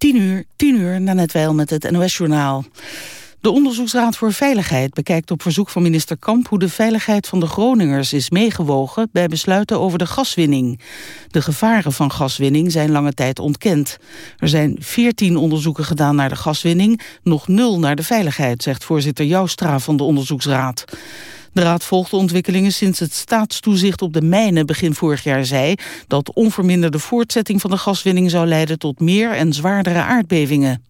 10 uur, 10 uur, na net wel met het NOS-journaal. De Onderzoeksraad voor Veiligheid bekijkt op verzoek van minister Kamp... hoe de veiligheid van de Groningers is meegewogen bij besluiten over de gaswinning. De gevaren van gaswinning zijn lange tijd ontkend. Er zijn 14 onderzoeken gedaan naar de gaswinning, nog nul naar de veiligheid... zegt voorzitter Joustra van de Onderzoeksraad. De raad volgt de ontwikkelingen sinds het staatstoezicht op de mijnen begin vorig jaar zei dat onverminderde voortzetting van de gaswinning zou leiden tot meer en zwaardere aardbevingen.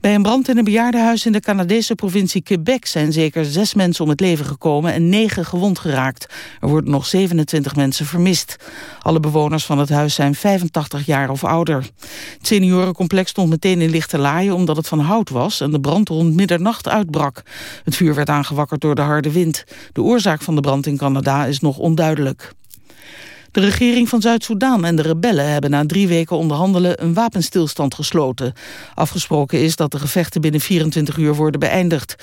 Bij een brand in een bejaardenhuis in de Canadese provincie Quebec zijn zeker zes mensen om het leven gekomen en negen gewond geraakt. Er worden nog 27 mensen vermist. Alle bewoners van het huis zijn 85 jaar of ouder. Het seniorencomplex stond meteen in lichte laaien omdat het van hout was en de brand rond middernacht uitbrak. Het vuur werd aangewakkerd door de harde wind. De oorzaak van de brand in Canada is nog onduidelijk. De regering van Zuid-Soedan en de rebellen hebben na drie weken onderhandelen een wapenstilstand gesloten. Afgesproken is dat de gevechten binnen 24 uur worden beëindigd.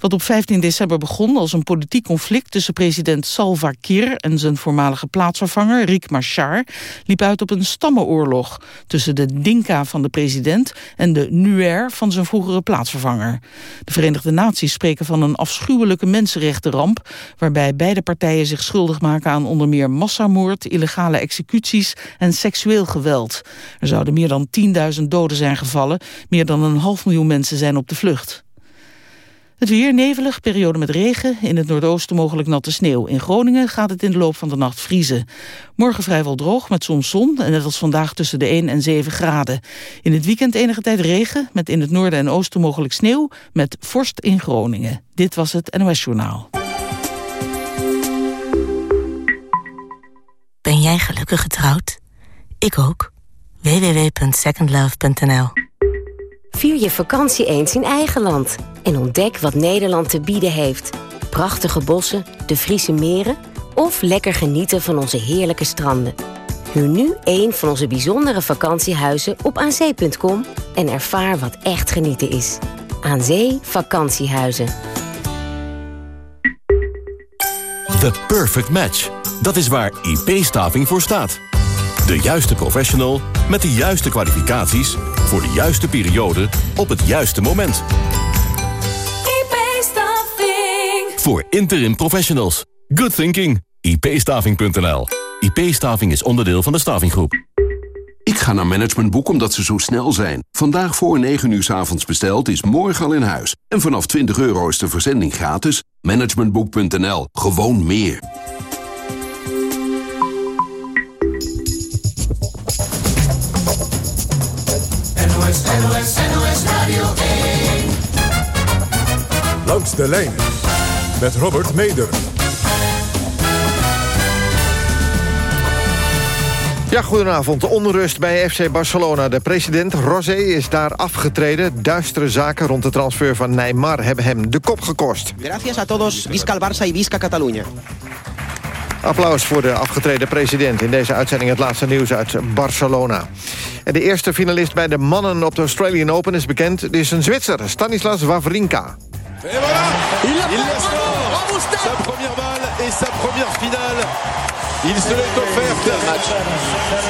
Wat op 15 december begon als een politiek conflict tussen president Salva Kiir en zijn voormalige plaatsvervanger Riek Machar liep uit op een stammenoorlog tussen de Dinka van de president en de Nuer van zijn vroegere plaatsvervanger. De Verenigde Naties spreken van een afschuwelijke mensenrechtenramp waarbij beide partijen zich schuldig maken aan onder meer massamoord, illegale executies en seksueel geweld. Er zouden meer dan 10.000 doden zijn gevallen, meer dan een half miljoen mensen zijn op de vlucht. Het weer nevelig, periode met regen. In het noordoosten mogelijk natte sneeuw. In Groningen gaat het in de loop van de nacht vriezen. Morgen vrijwel droog met soms zon en net als vandaag tussen de 1 en 7 graden. In het weekend enige tijd regen met in het noorden en oosten mogelijk sneeuw met vorst in Groningen. Dit was het NOS Journaal. Ben jij gelukkig getrouwd? Ik ook. www.secondlove.nl Vier je vakantie eens in eigen land. En ontdek wat Nederland te bieden heeft. Prachtige bossen, de Friese meren... of lekker genieten van onze heerlijke stranden. Huur nu een van onze bijzondere vakantiehuizen op aanzee.com... en ervaar wat echt genieten is. Aan Zee Vakantiehuizen. The perfect match. Dat is waar IP-staving voor staat. De juiste professional met de juiste kwalificaties... voor de juiste periode op het juiste moment. IP-staving. Voor interim professionals. Good thinking. ipstaving.nl. IP-staving is onderdeel van de Stavinggroep. Ik ga naar Managementboek omdat ze zo snel zijn. Vandaag voor 9 uur s avonds besteld is morgen al in huis. En vanaf 20 euro is de verzending gratis. Managementboek.nl. Gewoon meer. Radio 1. Langs de lijn met Robert Meder. Ja, goedenavond. De onrust bij FC Barcelona. De president Rosé is daar afgetreden. Duistere zaken rond de transfer van Neymar hebben hem de kop gekost. Gracias a todos. Visca el Barça y visca Cataluña. Applaus voor de afgetreden president. In deze uitzending het laatste nieuws uit Barcelona. En de eerste finalist bij de mannen op de Australian Open is bekend. Het is een Zwitser, Stanislas Wawrinka. Et voilà Il l'a Sa première balle et sa première finale Il se l'est offert Quel match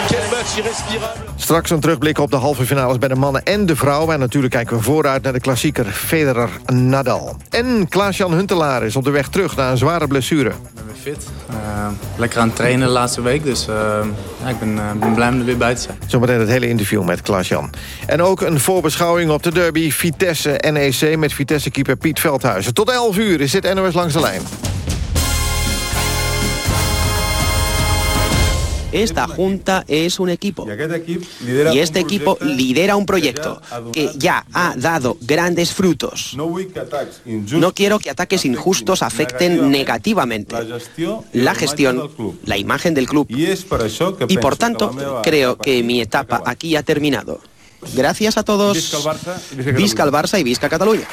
Quel match irrespirable Straks een terugblik op de halve finales bij de mannen en de vrouwen. En natuurlijk kijken we vooruit naar de klassieker Federer-Nadal. En Klaas-Jan Huntelaar is op de weg terug na een zware blessure. Ik ben weer fit. Uh, lekker aan het trainen de laatste week. Dus uh, ja, ik ben, uh, ben blij om er weer bij te zijn. Zometeen het hele interview met Klaas-Jan. En ook een voorbeschouwing op de derby Vitesse-NEC... met Vitesse-keeper Piet Veldhuizen. Tot 11 uur is dit NOS Langs de Lijn. Esta junta es un equipo. Y este equipo lidera un proyecto que ya ha dado grandes frutos. No quiero que ataques injustos afecten negativamente la gestión, la imagen del club. Y por tanto, creo que mi etapa aquí ha terminado. Gracias a todos. Visca el Barça y Visca Cataluña.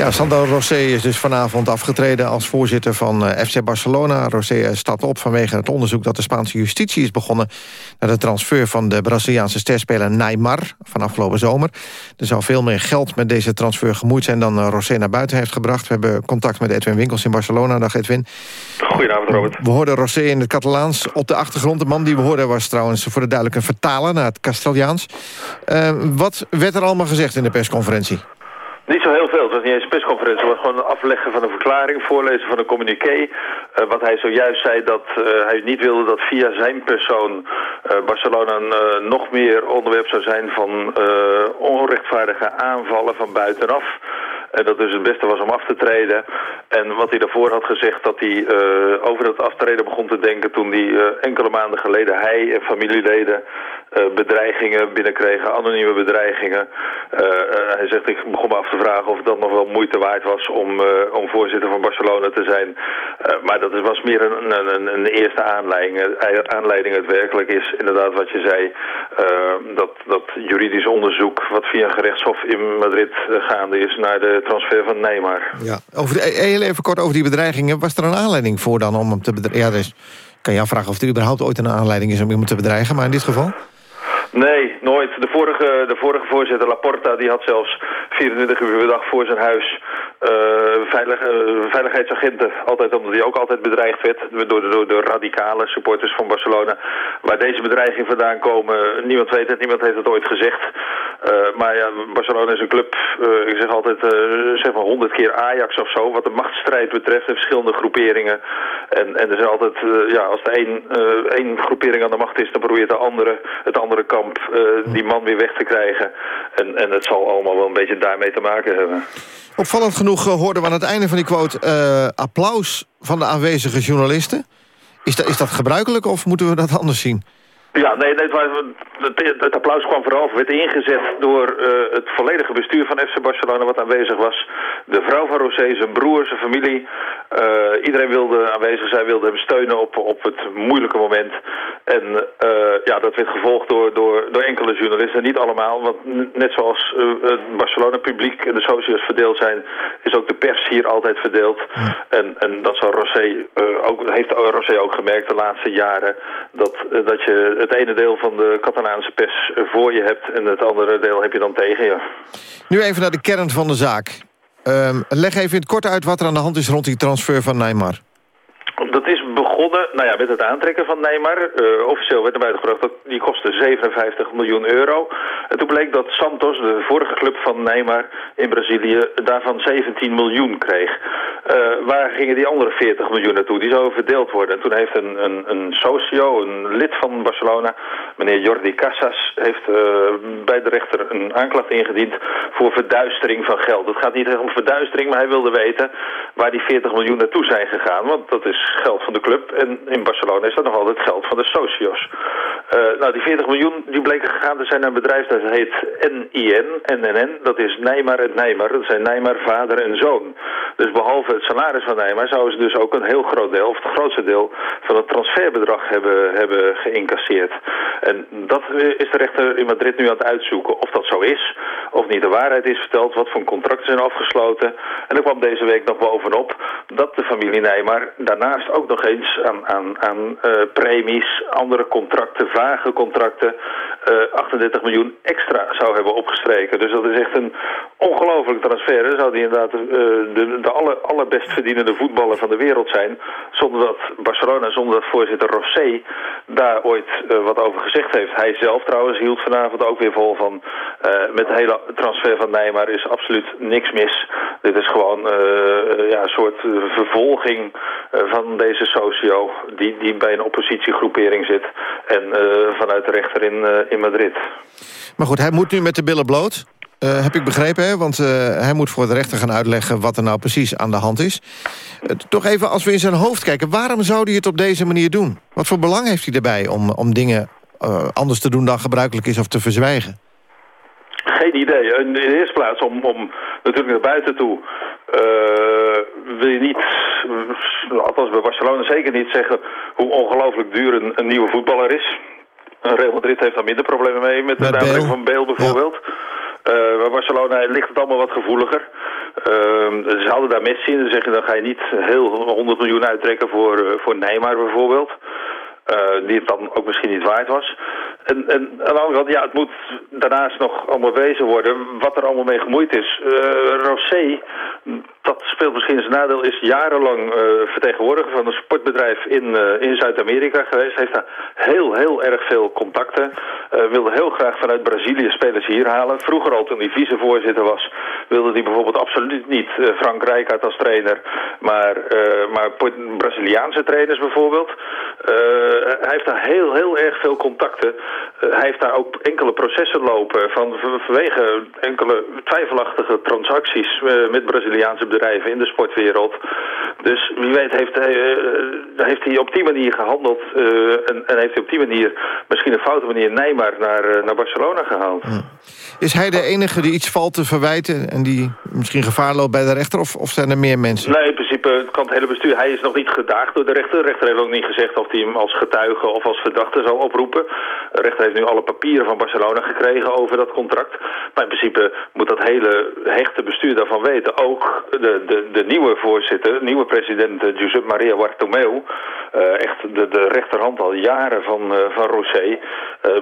Ja, Sandro Rosé is dus vanavond afgetreden als voorzitter van eh, FC Barcelona. Rosé stapt op vanwege het onderzoek dat de Spaanse justitie is begonnen... naar de transfer van de Braziliaanse sterspeler Neymar van afgelopen zomer. Er zou veel meer geld met deze transfer gemoeid zijn dan eh, Rosé naar buiten heeft gebracht. We hebben contact met Edwin Winkels in Barcelona. Dag Edwin. Goedenavond Robert. We hoorden Rosé in het Catalaans op de achtergrond. De man die we hoorden was trouwens voor de duidelijk een vertaler naar het Castiliaans. Uh, wat werd er allemaal gezegd in de persconferentie? Niet zo heel veel. Het was niet eens een persconferentie. Het was gewoon een afleggen van een verklaring, voorlezen van een communiqué. Uh, wat hij zojuist zei dat uh, hij niet wilde dat via zijn persoon uh, Barcelona nog meer onderwerp zou zijn van onrechtvaardige aanvallen van buitenaf. En dat dus het beste was om af te treden. En wat hij daarvoor had gezegd, dat hij over dat aftreden begon te denken... toen hij enkele maanden geleden hij en familieleden bedreigingen binnenkregen, anonieme bedreigingen. hij zegt, ik begon me af te vragen of dan nog wel moeite waard was om, om voorzitter van Barcelona te zijn. maar dat was meer een, een, een eerste aanleiding. aanleiding. Het werkelijk is inderdaad wat je zei, dat, dat juridisch onderzoek wat via een gerechtshof in Madrid gaande is naar de transfer van Neymar. Ja, over de, heel even kort over die bedreigingen. Was er een aanleiding voor dan om hem te bedreigen? Ja, dus kan je afvragen of er überhaupt ooit een aanleiding is om hem te bedreigen. Maar in dit geval? Nee, nooit. De vorige, de vorige voorzitter, Laporta, die had zelfs 24 uur per dag voor zijn huis veilig, uh, veiligheidsagenten. Altijd omdat hij ook altijd bedreigd werd door de, de radicale supporters van Barcelona. Waar deze bedreigingen vandaan komen, niemand weet het, niemand heeft het ooit gezegd. Uh, maar ja, Barcelona is een club, ik zeg altijd, zeg maar 100 keer Ajax of zo. Wat de machtsstrijd betreft, in verschillende groeperingen. En, en er zijn altijd, ja, als er één, één groepering aan de macht is, dan probeert de andere, het andere kamp die man weer weg te krijgen. En, en het zal allemaal wel een beetje daarmee te maken hebben. Opvallend genoeg uh, hoorden we aan het einde van die quote... Uh, applaus van de aanwezige journalisten. Is, dat, is dat gebruikelijk of moeten we dat anders zien? Ja, nee, nee het, applaus kwam vooral, werd ingezet door uh, het volledige bestuur van FC Barcelona wat aanwezig was. De vrouw van Rosé, zijn broer, zijn familie. Uh, iedereen wilde aanwezig zijn, wilde hem steunen op, op het moeilijke moment. En uh, ja, dat werd gevolgd door, door, door enkele journalisten, niet allemaal. Want net zoals het Barcelona-publiek en de socials verdeeld zijn, is ook de pers hier altijd verdeeld. En, en dat zal Rosé, ook, heeft Rosé ook gemerkt de laatste jaren, dat, dat je het ene deel van de Catalaanse pers voor je hebt... en het andere deel heb je dan tegen je. Nu even naar de kern van de zaak. Um, leg even in het kort uit wat er aan de hand is rond die transfer van Neymar. Dat is nou ja, met het aantrekken van Neymar. Uh, officieel werd naar buiten gebracht dat die kostte 57 miljoen euro. En toen bleek dat Santos, de vorige club van Neymar in Brazilië, daarvan 17 miljoen kreeg. Uh, waar gingen die andere 40 miljoen naartoe? Die zouden verdeeld worden. En toen heeft een, een, een socio, een lid van Barcelona, meneer Jordi Casas, heeft uh, bij de rechter een aanklacht ingediend voor verduistering van geld. Het gaat niet om verduistering, maar hij wilde weten waar die 40 miljoen naartoe zijn gegaan. Want dat is geld van de club. En in Barcelona is dat nog altijd geld van de socios. Uh, nou, die 40 miljoen die bleken gegaan te zijn naar een bedrijf dat heet NIN, NNN. Dat is Neymar en Neymar. Dat zijn Neymar vader en zoon. Dus behalve het salaris van Neymar zouden ze dus ook een heel groot deel, of het grootste deel van het transferbedrag hebben, hebben geïncasseerd. En dat is de rechter in Madrid nu aan het uitzoeken. Of dat zo is, of niet de waarheid is verteld, wat voor contracten zijn afgesloten. En er kwam deze week nog bovenop dat de familie Neymar daarnaast ook nog eens aan, uh, premies, andere contracten, vage contracten, uh, 38 miljoen extra zou hebben opgestreken. Dus dat is echt een ongelofelijke transfer. Dan zou die inderdaad uh, de, de aller, allerbest verdienende voetballer van de wereld zijn. Zonder dat Barcelona, zonder dat voorzitter Rosé daar ooit wat over gezegd heeft. Hij zelf trouwens hield vanavond ook weer vol van... met de hele transfer van Neymar is absoluut niks mis. Dit is gewoon ja, een soort vervolging van deze socio... Die, die bij een oppositiegroepering zit. En vanuit de rechter in, in Madrid. Maar goed, hij moet nu met de billen bloot. Uh, heb ik begrepen, hè? want uh, hij moet voor de rechter gaan uitleggen... wat er nou precies aan de hand is. Uh, toch even, als we in zijn hoofd kijken... waarom zou hij het op deze manier doen? Wat voor belang heeft hij erbij om, om dingen anders te doen... dan gebruikelijk is of te verzwijgen? Geen idee. In de eerste plaats om, om natuurlijk naar buiten toe... wil je niet, althans bij Barcelona zeker niet zeggen... hoe ongelooflijk duur een, een nieuwe voetballer is... Real Madrid heeft daar minder problemen mee met de uitbrengen van Bale bijvoorbeeld. Ja. bij Barcelona ligt het allemaal wat gevoeliger. Ehm, ze hadden daar Messi in. Dan zeg je, dan ga je niet heel 100 miljoen uittrekken voor, voor Neymar bijvoorbeeld. die het dan ook misschien niet waard was. En, en aan de andere kant, ja, het moet daarnaast nog allemaal wezen worden wat er allemaal mee gemoeid is. Uh, Rosé, dat speelt misschien zijn nadeel, is jarenlang uh, vertegenwoordiger van een sportbedrijf in, uh, in Zuid-Amerika geweest. Heeft daar heel, heel erg veel contacten. wilde heel graag vanuit Brazilië spelers hier halen. Vroeger al toen hij vicevoorzitter was, wilde hij bijvoorbeeld absoluut niet Frank Rijkaard als trainer. Maar, maar Braziliaanse trainers bijvoorbeeld. hij heeft daar heel, heel erg veel contacten. Eh, hij heeft daar ook enkele processen lopen van, vanwege enkele twijfelachtige transacties uh, met Braziliaanse bedrijven in de sportwereld. Dus wie weet heeft hij, uh, heeft hij op die manier gehandeld en, en, heeft hij op die manier misschien een foute manier Neymar naar, naar Barcelona gehaald. Is hij de enige die iets valt te verwijten en die misschien gevaar loopt bij de rechter of, of zijn er meer mensen? Nee, in principe het kan het hele bestuur. Hij is nog niet gedaagd door de rechter. De rechter heeft ook niet gezegd of hij hem als getuige of als verdachte zal oproepen. De rechter heeft nu alle papieren van Barcelona gekregen over dat contract. Maar in principe moet dat hele hechte bestuur daarvan weten. Ook de, de, de nieuwe voorzitter, nieuwe president uh, Giuseppe Maria Bartomeu... Uh, echt de, de rechterhand al jaren van, uh, van Rosé...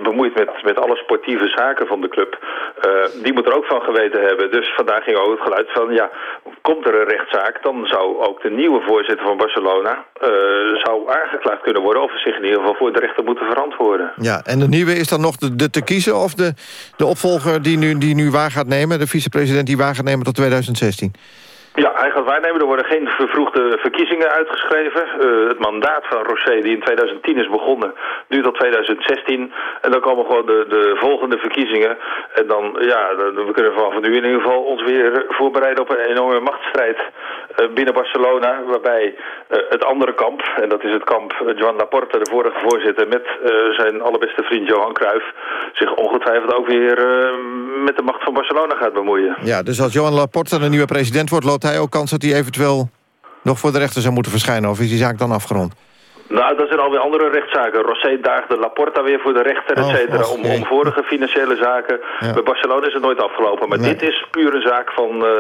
bemoeid met, met alle sportieve zaken van de club. die moet er ook van geweten hebben. Dus vandaag ging ook het geluid van... ja, komt er een rechtszaak... dan zou ook de nieuwe voorzitter van Barcelona... zou aangeklaagd kunnen worden... of zich in ieder geval voor de rechter moeten verantwoorden. Ja, en de nieuwe is dan nog de, de te kiezen... of de, de opvolger die nu, die nu waar gaat nemen... de vicepresident die waar gaat nemen tot 2016? Ja, hij gaat waarnemen. Er worden geen vervroegde verkiezingen uitgeschreven. Uh, het mandaat van Rocher, die in 2010 is begonnen, duurt tot 2016. En dan komen gewoon de, de volgende verkiezingen. En dan, ja, we kunnen vanaf nu in ieder geval ons weer voorbereiden op een enorme machtsstrijd uh, binnen Barcelona. Waarbij uh, het andere kamp, en dat is het kamp Joan Laporta, de vorige voorzitter, met zijn allerbeste vriend Johan Cruijff, zich ongetwijfeld ook weer met de macht van Barcelona gaat bemoeien. Ja, dus als Johan Laporta de nieuwe president wordt, loopt hij ook kans dat hij eventueel nog voor de rechter zou moeten verschijnen? Of is die zaak dan afgerond? Nou, dat zijn alweer andere rechtszaken. Rosé daagde Laporta weer voor de rechter, et oh, cetera, om, om vorige financiële zaken. Bij Barcelona is het nooit afgelopen. Maar dit is puur een zaak van, uh,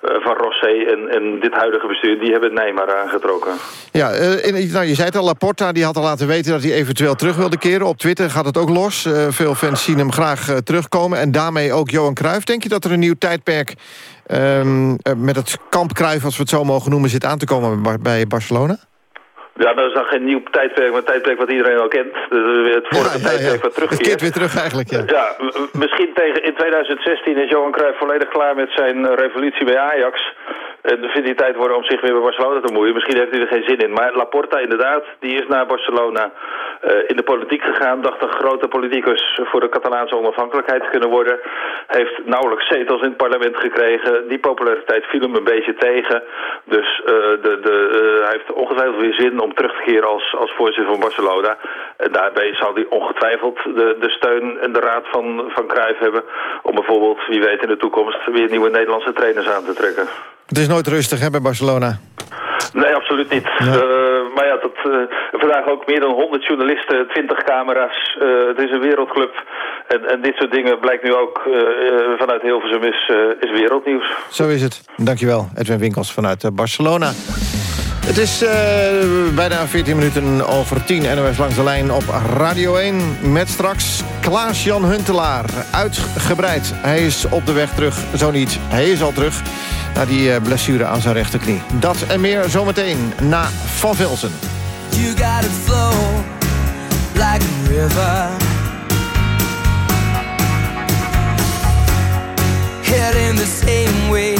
van Rosé en, en dit huidige bestuur. Die hebben Neymar aangetrokken. Ja, uh, nou, je zei het al, Laporta die had al laten weten dat hij eventueel terug wilde keren. Op Twitter gaat het ook los. Uh, veel fans zien hem graag terugkomen. En daarmee ook Johan Cruijff. Denk je dat er een nieuw tijdperk um, met het kamp Cruijff, als we het zo mogen noemen, zit aan te komen bij Barcelona? Ja, dat is dan geen nieuw tijdperk, maar een tijdperk wat iedereen al kent. Dus het vorige ja, ja, tijdperk wat terugkeert. Het keert weer terug eigenlijk, ja. Ja, misschien tegen in 2016 is Johan Cruijff volledig klaar met zijn revolutie bij Ajax. En vindt hij tijd worden om zich weer bij Barcelona te moeien. Misschien heeft hij er geen zin in. Maar Laporta inderdaad, die is naar Barcelona uh, in de politiek gegaan. Dacht een grote politicus voor de Catalaanse onafhankelijkheid te kunnen worden. Heeft nauwelijks zetels in het parlement gekregen. Die populariteit viel hem een beetje tegen. Dus uh, de, de, hij heeft ongetwijfeld weer zin om terug te keren als, als voorzitter van Barcelona. En daarbij zal hij ongetwijfeld de, de steun en de raad van, van Cruijff hebben... om bijvoorbeeld, wie weet in de toekomst, weer nieuwe Nederlandse trainers aan te trekken. Het is nooit rustig hè, bij Barcelona. Nee, absoluut niet. Uh, maar ja, dat, uh, vandaag ook meer dan 100 journalisten, 20 camera's. Uh, het is een wereldclub. En, en dit soort dingen blijkt nu ook vanuit Hilversum is, is wereldnieuws. Zo is het. Dankjewel, Edwin Winkels vanuit Barcelona. Het is uh, bijna 14 minuten over 10 NOS langs de lijn op Radio 1... met straks Klaas-Jan Huntelaar. Uitgebreid. Hij is op de weg terug. Zo niet. Hij is al terug na die uh, blessure aan zijn rechterknie. Dat en meer zometeen na Van Velsen. You got flow like a river the same way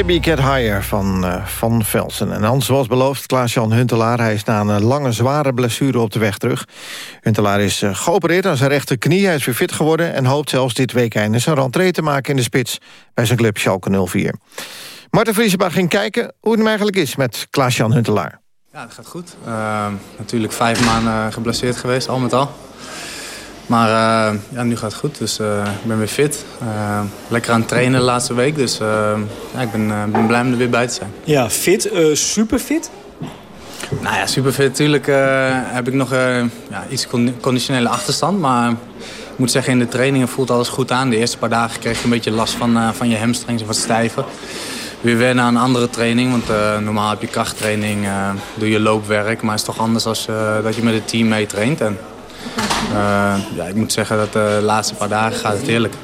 Baby Get Higher van uh, Van Velsen. En dan, zoals beloofd, Klaas-Jan Huntelaar. Hij is na een lange, zware blessure op de weg terug. Huntelaar is uh, geopereerd aan zijn rechterknie. Hij is weer fit geworden en hoopt zelfs dit weekend... zijn rentree te maken in de spits bij zijn club Schalke 04. Marten Vriesema ging kijken hoe het hem eigenlijk is met Klaas-Jan Huntelaar. Ja, het gaat goed. Uh, natuurlijk vijf maanden geblesseerd geweest, al met al. Maar uh, ja, nu gaat het goed, dus uh, ik ben weer fit. Uh, lekker aan het trainen de laatste week, dus ja, ik ben, ben, blij om er weer bij te zijn. Ja, fit, super fit? Nou ja, super fit. Natuurlijk heb ik nog ja, iets conditionele achterstand, maar ik moet zeggen in de trainingen voelt alles goed aan. De eerste paar dagen kreeg ik een beetje last van, van je hamstrings, wat stijver. Weer wennen aan een andere training, want normaal heb je krachttraining, doe je loopwerk, maar het is toch anders als dat je met het team mee traint. En, ja, ik moet zeggen dat de laatste paar dagen gaat het heerlijk.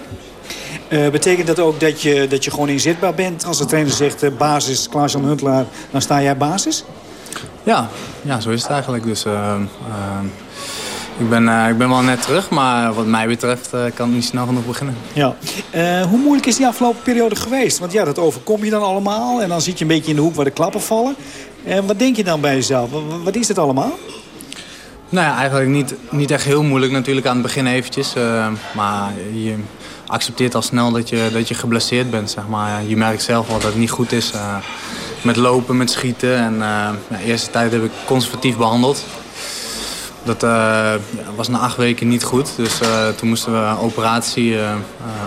Uh, betekent dat ook dat je, dat je gewoon inzetbaar bent? Als de trainer zegt uh, basis Klaas-Jan Huntelaar, dan sta jij basis? Ja, ja, zo is het eigenlijk. Dus, ik, ben, ik ben wel net terug, maar wat mij betreft kan het niet snel genoeg beginnen. Ja. hoe moeilijk is die afgelopen periode geweest? Want ja, dat overkom je dan allemaal en dan zit je een beetje in de hoek waar de klappen vallen. wat denk je dan bij jezelf? Wat, wat is dit allemaal? Nou ja, eigenlijk niet, niet echt heel moeilijk natuurlijk aan het begin eventjes. Uh, maar je accepteert al snel dat je, dat je geblesseerd bent, zeg maar. Je merkt zelf wel dat het niet goed is uh, met lopen, met schieten. En uh, de eerste tijd heb ik conservatief behandeld. Dat was na acht weken niet goed, dus toen moesten we een operatie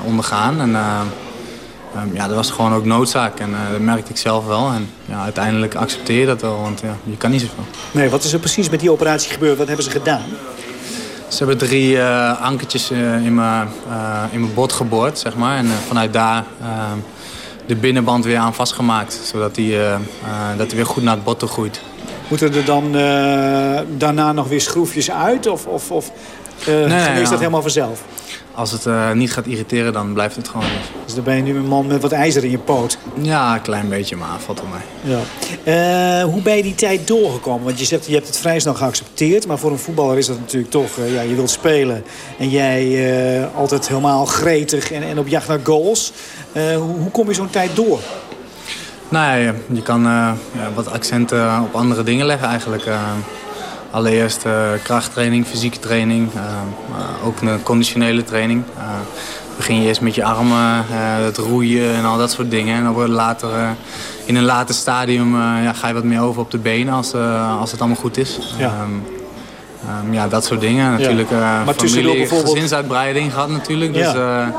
ondergaan. En, Um, ja, dat was gewoon ook noodzaak en uh, dat merkte ik zelf wel. En ja, uiteindelijk accepteer je dat wel, want ja, je kan niet zoveel. Nee, wat is er precies met die operatie gebeurd? Wat hebben ze gedaan? Ze hebben drie uh, ankertjes uh, in mijn in mijn bot geboord, zeg maar. En vanuit daar ehm, de binnenband weer aan vastgemaakt. Zodat die, dat hij weer goed naar het bot toe groeit. Moeten er dan daarna nog weer schroefjes uit? Of, of, of nee, is dat helemaal vanzelf? Als het uh, niet gaat irriteren, dan blijft het gewoon Dus dan ben je nu een man met wat ijzer in je poot? Ja, een klein beetje, maar valt op mij. Ja. Uh, hoe ben je die tijd doorgekomen? Want je zegt, je hebt het vrij snel geaccepteerd. Maar voor een voetballer is dat natuurlijk toch... Uh, ja, je wilt spelen en jij altijd helemaal gretig en, en, op jacht naar goals. Hoe, hoe, kom je zo'n tijd door? Nou ja, je kan ja, wat accenten op andere dingen leggen eigenlijk. Allereerst uh, krachttraining, fysieke training, uh, ook een conditionele training. Uh, begin je eerst met je armen, het roeien en al dat soort dingen. En dan wordt later, in een later stadium ja, ga je wat meer over op de benen als, als het allemaal goed is. Ja. Um, um, ja, dat soort dingen. Natuurlijk ja. maar familie, bijvoorbeeld... gezinsuitbreiding gehad natuurlijk. Dus wat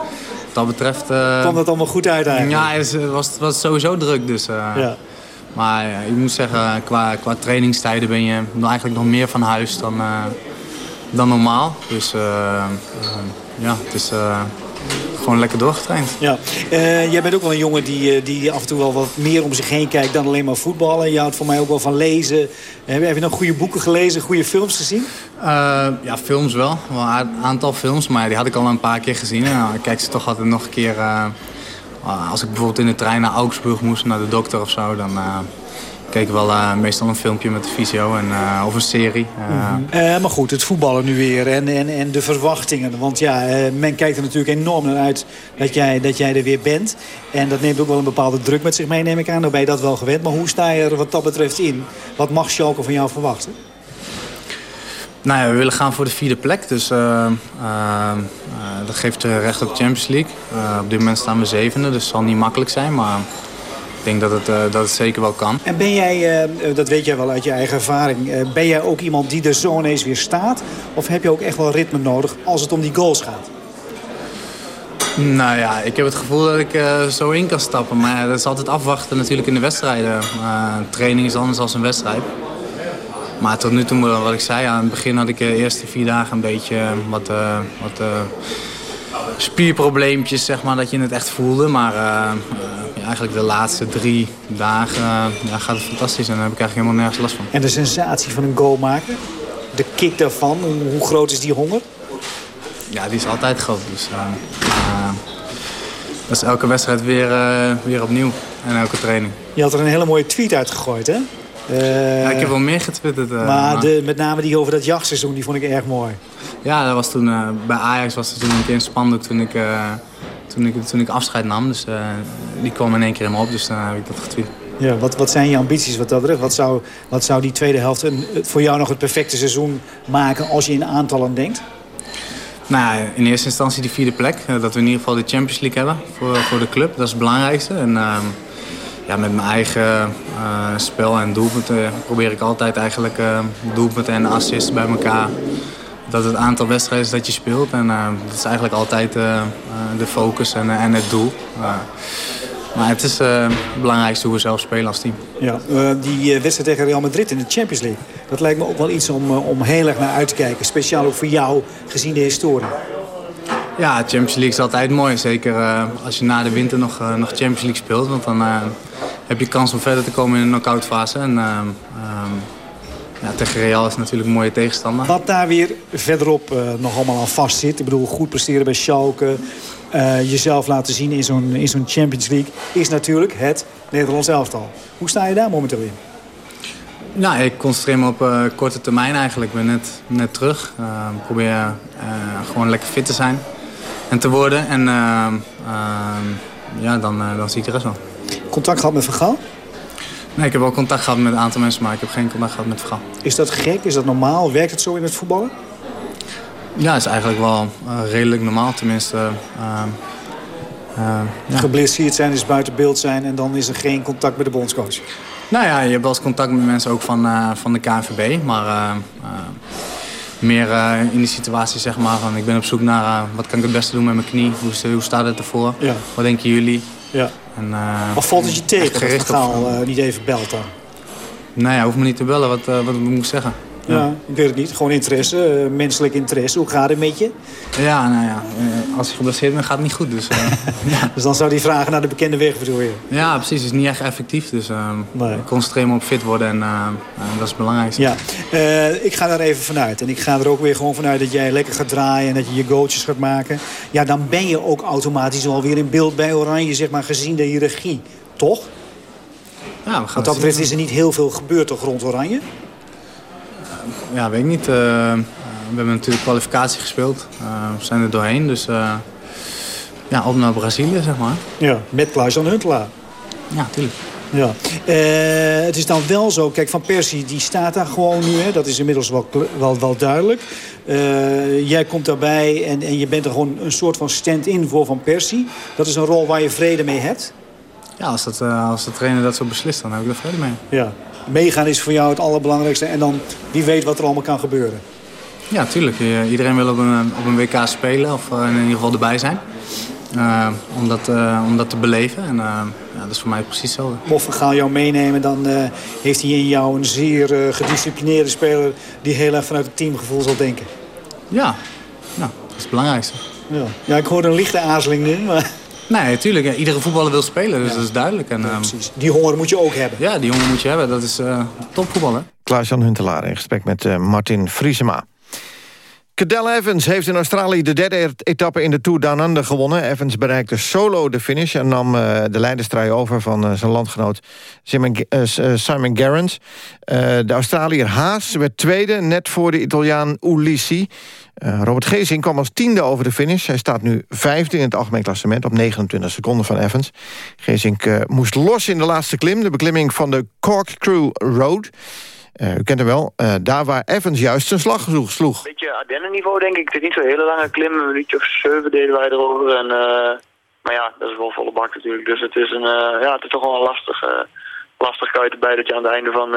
dat betreft... Kwam dat allemaal goed uit eigenlijk? Ja, het was, was sowieso druk. Dus, ja. Maar ja, ik moet zeggen, qua, qua trainingstijden ben je eigenlijk nog meer van huis dan, uh, dan normaal. Dus uh, ja, het is gewoon lekker doorgetraind. Ja. jij bent ook wel een jongen die, die af en toe wel wat meer om zich heen kijkt dan alleen maar voetballen. Je houdt voor mij ook wel van lezen. heb je nog goede boeken gelezen, goede films gezien? ja, films wel. Wel een aantal films, maar die had ik al een paar keer gezien. En nou, ik kijk ze toch altijd nog een keer als ik bijvoorbeeld in de trein naar Augsburg moest, naar de dokter of zo... dan uh, keek ik wel uh, meestal een filmpje met de fysio en, uh, of een serie. Mhm. maar goed, het voetballen nu weer en, en, en de verwachtingen. Want ja, men kijkt er natuurlijk enorm naar uit dat jij, dat jij er weer bent. En dat neemt ook wel een bepaalde druk met zich mee, neem ik aan. Dan ben je dat wel gewend. Maar hoe sta je er wat dat betreft in? Wat mag Schalke van jou verwachten? Nou ja, we willen gaan voor de vierde plek. Dus uh, dat geeft recht op Champions League. op dit moment staan we zevende, dus het zal niet makkelijk zijn. Maar ik denk dat het, dat het zeker wel kan. En ben jij, dat weet jij wel uit je eigen ervaring... ben jij ook iemand die er zo ineens weer staat? Of heb je ook echt wel ritme nodig als het om die goals gaat? Nou ja, ik heb het gevoel dat ik uh, zo in kan stappen. Maar dat is altijd afwachten natuurlijk in de wedstrijden. Uh, training is anders dan een wedstrijd. Maar tot nu toe, wat ik zei, aan het begin had ik de eerste vier dagen een beetje eh, wat, uh, wat uh, spierprobleempjes, zeg maar, dat je het echt voelde. Maar uh, eigenlijk de laatste drie dagen ja, gaat het fantastisch en daar heb ik eigenlijk helemaal nergens last van. En de sensatie van een goal maken? De kick daarvan, hoe groot is die honger? Ja, die is altijd groot. Dus, dat is elke wedstrijd weer, weer opnieuw en elke training. Je had er een hele mooie tweet uitgegooid, hè? Uh, ja, ik heb wel meer getwitterd. Uh, maar, De, met name die over dat jachtseizoen, die vond ik erg mooi. Ja, dat was toen, uh, bij Ajax was er toen een keer een spandoek toen ik toen, ik, toen ik afscheid nam. Dus die kwam in één keer in me op, dus dan heb ik dat getweet. Ja, wat, wat zijn je ambities wat dat betreft? Wat zou, wat zou die tweede helft een, voor jou nog het perfecte seizoen maken als je in aantallen denkt? Nou, in eerste instantie die vierde plek. Dat we in ieder geval de Champions League hebben voor, voor de club. Dat is het belangrijkste. En ehm, ja, met mijn eigen uh, spel en doelpunten probeer ik altijd eigenlijk uh, doelpunten en assists bij elkaar. Dat het aantal wedstrijden dat je speelt. En uh, dat is eigenlijk altijd de focus en, en het doel. maar het is het belangrijkste hoe we zelf spelen als team. Ja, die wedstrijd tegen Real Madrid in de Champions League. Dat lijkt me ook wel iets om, om heel erg naar uit te kijken. Speciaal ook voor jou, gezien de historie. Ja, Champions League is altijd mooi. Zeker als je na de winter nog, nog Champions League speelt. Want dan heb je kans om verder te komen in de knock-out fase. En, ja, tegen Real is natuurlijk een mooie tegenstander. Wat daar weer verderop nog allemaal aan vast zit. Ik bedoel, goed presteren bij Schalke. Jezelf laten zien in zo'n zo'n Champions League. Is natuurlijk het Nederlands elftal. Hoe sta je daar momenteel in? Nou, ik concentreer me op korte termijn eigenlijk. Ik ben net, net terug. Probeer gewoon lekker fit te zijn en te worden. En ja, dan, dan zie ik de rest wel. Contact gehad met Vergaal? Nee, ik heb wel contact gehad met een aantal mensen, maar ik heb geen contact gehad met Vergaal. Is dat gek? Is dat normaal? Werkt het zo in het voetballen? Ja, is eigenlijk wel uh, redelijk normaal. Tenminste, uh, uh, ja. Geblesseerd zijn is buiten beeld zijn en dan is er geen contact met de bondscoach. Nou ja, je hebt wel eens contact met mensen ook van, van de KNVB. Maar meer in die situatie zeg maar van ik ben op zoek naar wat kan ik het beste doen met mijn knie. Hoe, hoe staat het ervoor? Ja. Wat denken jullie? Ja. En, uh, of valt het je tegen dat Gaal niet even belt dan? Nou ja, hoeft me niet te bellen wat, wat moet ik zeggen. Ja. ik weet het niet. Gewoon interesse, uh, menselijk interesse. Hoe gaat het met je? Ja, nou ja, uh, als je geblesseerd bent gaat het niet goed. Dus, uh, ja. dus dan zou die vragen naar de bekende weg bedoel je? Ja, precies. Het is niet echt effectief. Dus nee. concentreer me op fit worden en dat is het belangrijkste. Ja, ik ga daar even vanuit. En ik ga er ook weer gewoon vanuit dat jij lekker gaat draaien en dat je je goaltjes gaat maken. Ja, dan ben je ook automatisch alweer in beeld bij Oranje, zeg maar, gezien de hiërarchie. Toch? Ja, we gaan Want dat betreft is er niet heel veel gebeurd toch rond Oranje? Ja, weet ik niet. Uh, we hebben natuurlijk kwalificatie gespeeld. Uh, we zijn er doorheen, dus uh, ja, op naar Brazilië, zeg maar. Ja, met Klaas-Jan Huntelaar. Ja, tuurlijk. Ja. het is dan wel zo, kijk, Van Persie die staat daar gewoon nu. Hè? Dat is inmiddels wel, wel, wel duidelijk. jij komt daarbij en, en je bent er gewoon een soort van stand-in voor Van Persie. Dat is een rol waar je vrede mee hebt. Ja, als, dat, als de trainer dat zo beslist, dan heb ik er vrede mee. Ja, meegaan is voor jou het allerbelangrijkste. En dan wie weet wat er allemaal kan gebeuren. Ja, tuurlijk. Iedereen wil op een, op een WK spelen of in ieder geval erbij zijn. Uh, om, dat, uh, om dat te beleven. En uh, ja, dat is voor mij precies zo. Mocht Vergaal jou meenemen, dan heeft hij in jou een zeer gedisciplineerde speler... die heel erg vanuit het teamgevoel zal denken. Ja, nou, dat is het belangrijkste. Ja, ja ik hoor een lichte aarzeling nu, maar... Nee, natuurlijk. Ja. Iedere voetballer wil spelen, dus ja. dat is duidelijk. En, ja, precies. Die honger moet je ook hebben. Ja, die honger moet je hebben. Dat is uh, topvoetbal, hè? Klaas-Jan Huntelaar in gesprek met uh, Martin Vriesema. Cadel Evans heeft in Australië de derde etappe in de Tour Down Under gewonnen. Evans bereikte solo de finish en nam uh, de leiderstrui over van uh, zijn landgenoot Simon, uh, Simon Gerrans. de Australiër Haas werd tweede, net voor de Italiaan Ulissi. Robert Gezing kwam als tiende over de finish. Hij staat nu vijfde in het algemeen klassement op 29 seconden van Evans. Gezink moest los in de laatste klim, de beklimming van de Corkscrew Road... Uh, u kent hem wel. Uh, daar waar Evans juist zijn slag sloeg. Een beetje Ardennen-niveau, denk ik. Het is niet zo'n hele lange klim. Een minuutje of zeven deden wij erover. En, uh, maar ja, dat is wel volle bak natuurlijk. Dus het is, een, ja, het is toch wel een lastig, lastig kuit erbij dat je aan het einde van,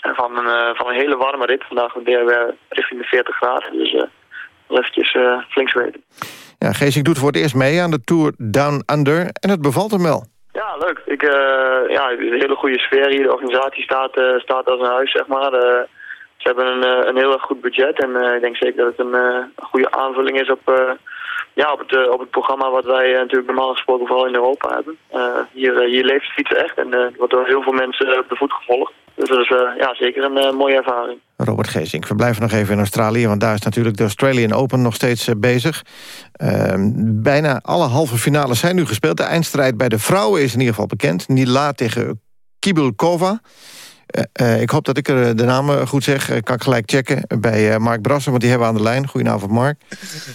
van, een, van een hele warme rit... Vandaag deden we richting de 40 graden. Dus wel eventjes flink zweten. Ja, Geesink doet voor het eerst mee aan de Tour Down Under. En het bevalt hem wel. Leuk. Ik, uh, ja, een hele goede sfeer hier. De organisatie staat, uh, staat als een huis, zeg maar. Uh, ze hebben een, een heel erg goed budget. En ik denk zeker dat het een, een goede aanvulling is op, ja, op, het, op het programma wat wij natuurlijk normaal gesproken vooral in Europa hebben. hier, hier leeft fietsen echt en wordt door heel veel mensen op de voet gevolgd. Dus dat is ja, zeker een mooie ervaring. Robert Geesink, we blijven nog even in Australië... want daar is natuurlijk de Australian Open nog steeds bezig. Uh, bijna alle halve finales zijn nu gespeeld. De eindstrijd bij de vrouwen is in ieder geval bekend. Nila tegen Kibulkova. Uh, ik hoop dat ik er de naam goed zeg. kan ik gelijk checken bij Mark Brasser, want die hebben we aan de lijn. Goedenavond, Mark.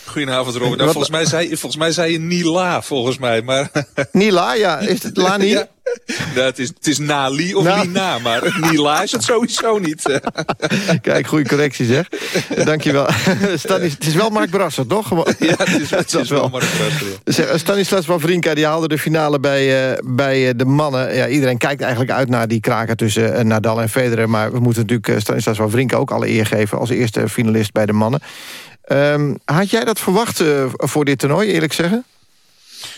Goedenavond, Robert. Nou, volgens, mij zei, volgens mij zei je Nila, volgens mij. Maar... Nila, ja. Is het Lani? ja. Nou, het, is, het is Nali of nou. Nina, maar Nila is het sowieso niet. Kijk, goede correctie zeg. Dankjewel. Stanis, het is wel Mark Brasser, toch? Ja, het is, het is wel Mark Brasser. Ja. Stanislas Wawrinka die haalde de finale bij, uh, bij de mannen. Ja, iedereen kijkt eigenlijk uit naar die kraker tussen uh, Nadal en Federer. Maar we moeten natuurlijk Stanislas Wawrinka ook alle eer geven... als eerste finalist bij de mannen. Um, had jij dat verwacht uh, voor dit toernooi, eerlijk zeggen?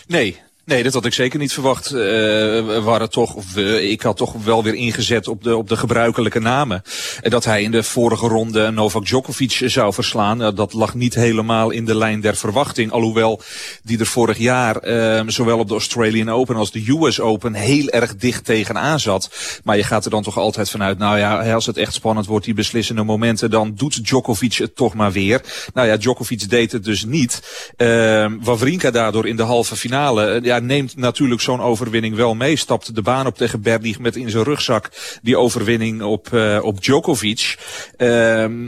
Nee, Nee, dat had ik zeker niet verwacht. Uh, waren toch, we, ik had toch wel weer ingezet op de, op de gebruikelijke namen. En dat hij in de vorige ronde Novak Djokovic zou verslaan, uh, dat lag niet helemaal in de lijn der verwachting. Alhoewel die er vorig jaar uh, zowel op de Australian Open als de US Open heel erg dicht tegenaan zat. Maar je gaat er dan toch altijd vanuit, nou ja, als het echt spannend wordt, die beslissende momenten, dan doet Djokovic het toch maar weer. Nou ja, Djokovic deed het dus niet. Wawrinka daardoor in de halve finale, ja, neemt natuurlijk zo'n overwinning wel mee. Stapt de baan op tegen Berdig met in zijn rugzak die overwinning op, uh, op Djokovic. Uh,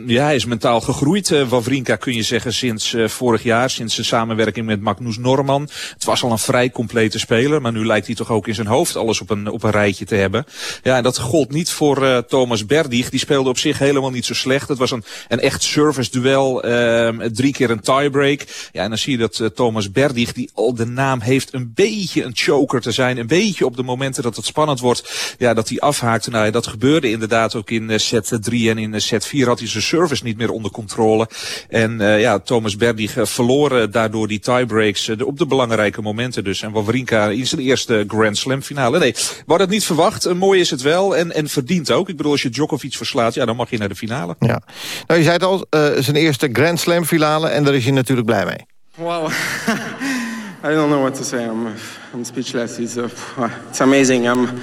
ja, hij is mentaal gegroeid. Uh, Wawrinka kun je zeggen sinds uh, vorig jaar, sinds zijn samenwerking met Magnus Norman. Het was al een vrij complete speler, maar nu lijkt hij toch ook in zijn hoofd alles op een, op een rijtje te hebben. Ja, en dat gold niet voor Thomas Berdig. Die speelde op zich helemaal niet zo slecht. Het was een, een echt service duel. Ehm, drie keer een tiebreak. Ja, en dan zie je dat Thomas Berdig, die al de naam heeft, een beetje een choker te zijn. Een beetje op de momenten dat het spannend wordt, ja, dat hij afhaakt. Nou, dat gebeurde inderdaad ook in set 3 en in set 4 had hij zijn service niet meer onder controle. En uh, ja, Thomas Berdig verloor daardoor die tiebreaks uh, op de belangrijke momenten dus. En Wawrinka in zijn eerste Grand Slam finale. Nee, we hadden het niet verwacht. Uh, mooi is het wel en, en verdient ook. Ik bedoel, als je Djokovic verslaat, ja, dan mag je naar de finale. Ja. Nou, je zei het al, zijn eerste Grand Slam finale en daar is hij natuurlijk blij mee. Wow. I don't know what to say. I'm, I'm speechless. It's, uh, it's amazing. I'm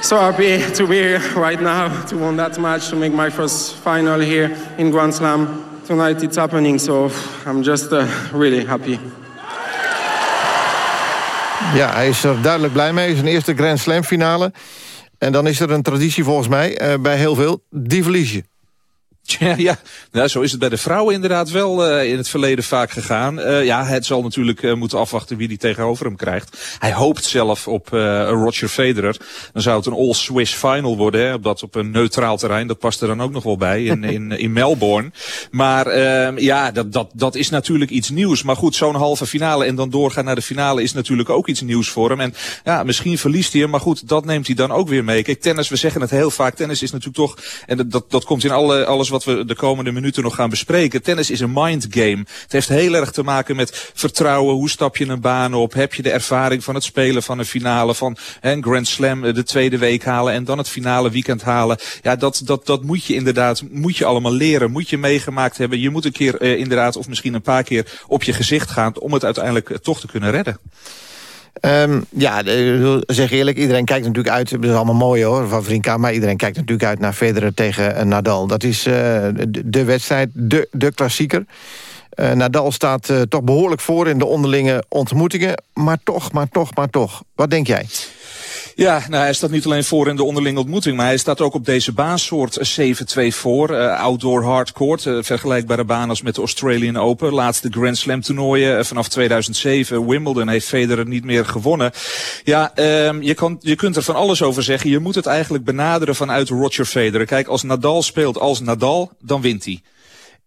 so happy to be here right now, to win that match, to make my first final here in Grand Slam. Tonight it's happening, so I'm just uh, really happy. Ja, hij is er duidelijk blij mee. Zijn eerste Grand Slam finale. En dan is er een traditie volgens mij uh, bij heel veel. Die verlies je. Ja, ja. Nou, zo is het bij de vrouwen inderdaad wel uh, in het verleden vaak gegaan. Uh, ja, het zal natuurlijk uh, moeten afwachten wie die tegenover hem krijgt. Hij hoopt zelf op Roger Federer. Dan zou het een all-Swiss final worden, hè, op dat op een neutraal terrein. Dat past er dan ook nog wel bij in, in, in Melbourne. Maar ehm, ja, dat, dat, dat is natuurlijk iets nieuws. Maar goed, zo'n halve finale en dan doorgaan naar de finale is natuurlijk ook iets nieuws voor hem. En ja, misschien verliest hij hem, maar goed, dat neemt hij dan ook weer mee. Kijk, tennis, we zeggen het heel vaak, tennis is natuurlijk toch, en dat, dat, dat komt in alle, alles wat we de komende minuten nog gaan bespreken. Tennis is een mind game. Het heeft heel erg te maken met vertrouwen. Hoe stap je een baan op? Heb je de ervaring van het spelen van een finale? Van een Grand Slam eh, de tweede week halen en dan het finale weekend halen. Ja, dat, dat, dat moet je inderdaad moet je allemaal leren. Moet je meegemaakt hebben. Je moet een keer uh, inderdaad of misschien een paar keer op je gezicht gaan om het uiteindelijk uh, toch te kunnen redden. Um, ja, zeg eerlijk, iedereen kijkt natuurlijk uit... dat is allemaal mooi hoor, van Vrinka... maar iedereen kijkt natuurlijk uit naar Federer tegen uh, Nadal. Dat is uh, de, wedstrijd, de, de klassieker. Uh, Nadal staat toch behoorlijk voor in de onderlinge ontmoetingen. Maar toch, maar toch, maar toch. Wat denk jij? Ja, nou, hij staat niet alleen voor in de onderlinge ontmoeting, maar hij staat ook op deze baansoort 7-2 voor. Uh, outdoor hardcourt, uh, vergelijkbare baan als met de Australian Open. Laatste Grand Slam toernooien uh, vanaf 2007. Wimbledon heeft Federer niet meer gewonnen. Ja, um, je, kan, je kunt er van alles over zeggen. Je moet het eigenlijk benaderen vanuit Roger Federer. Kijk, als Nadal speelt als Nadal, dan wint hij.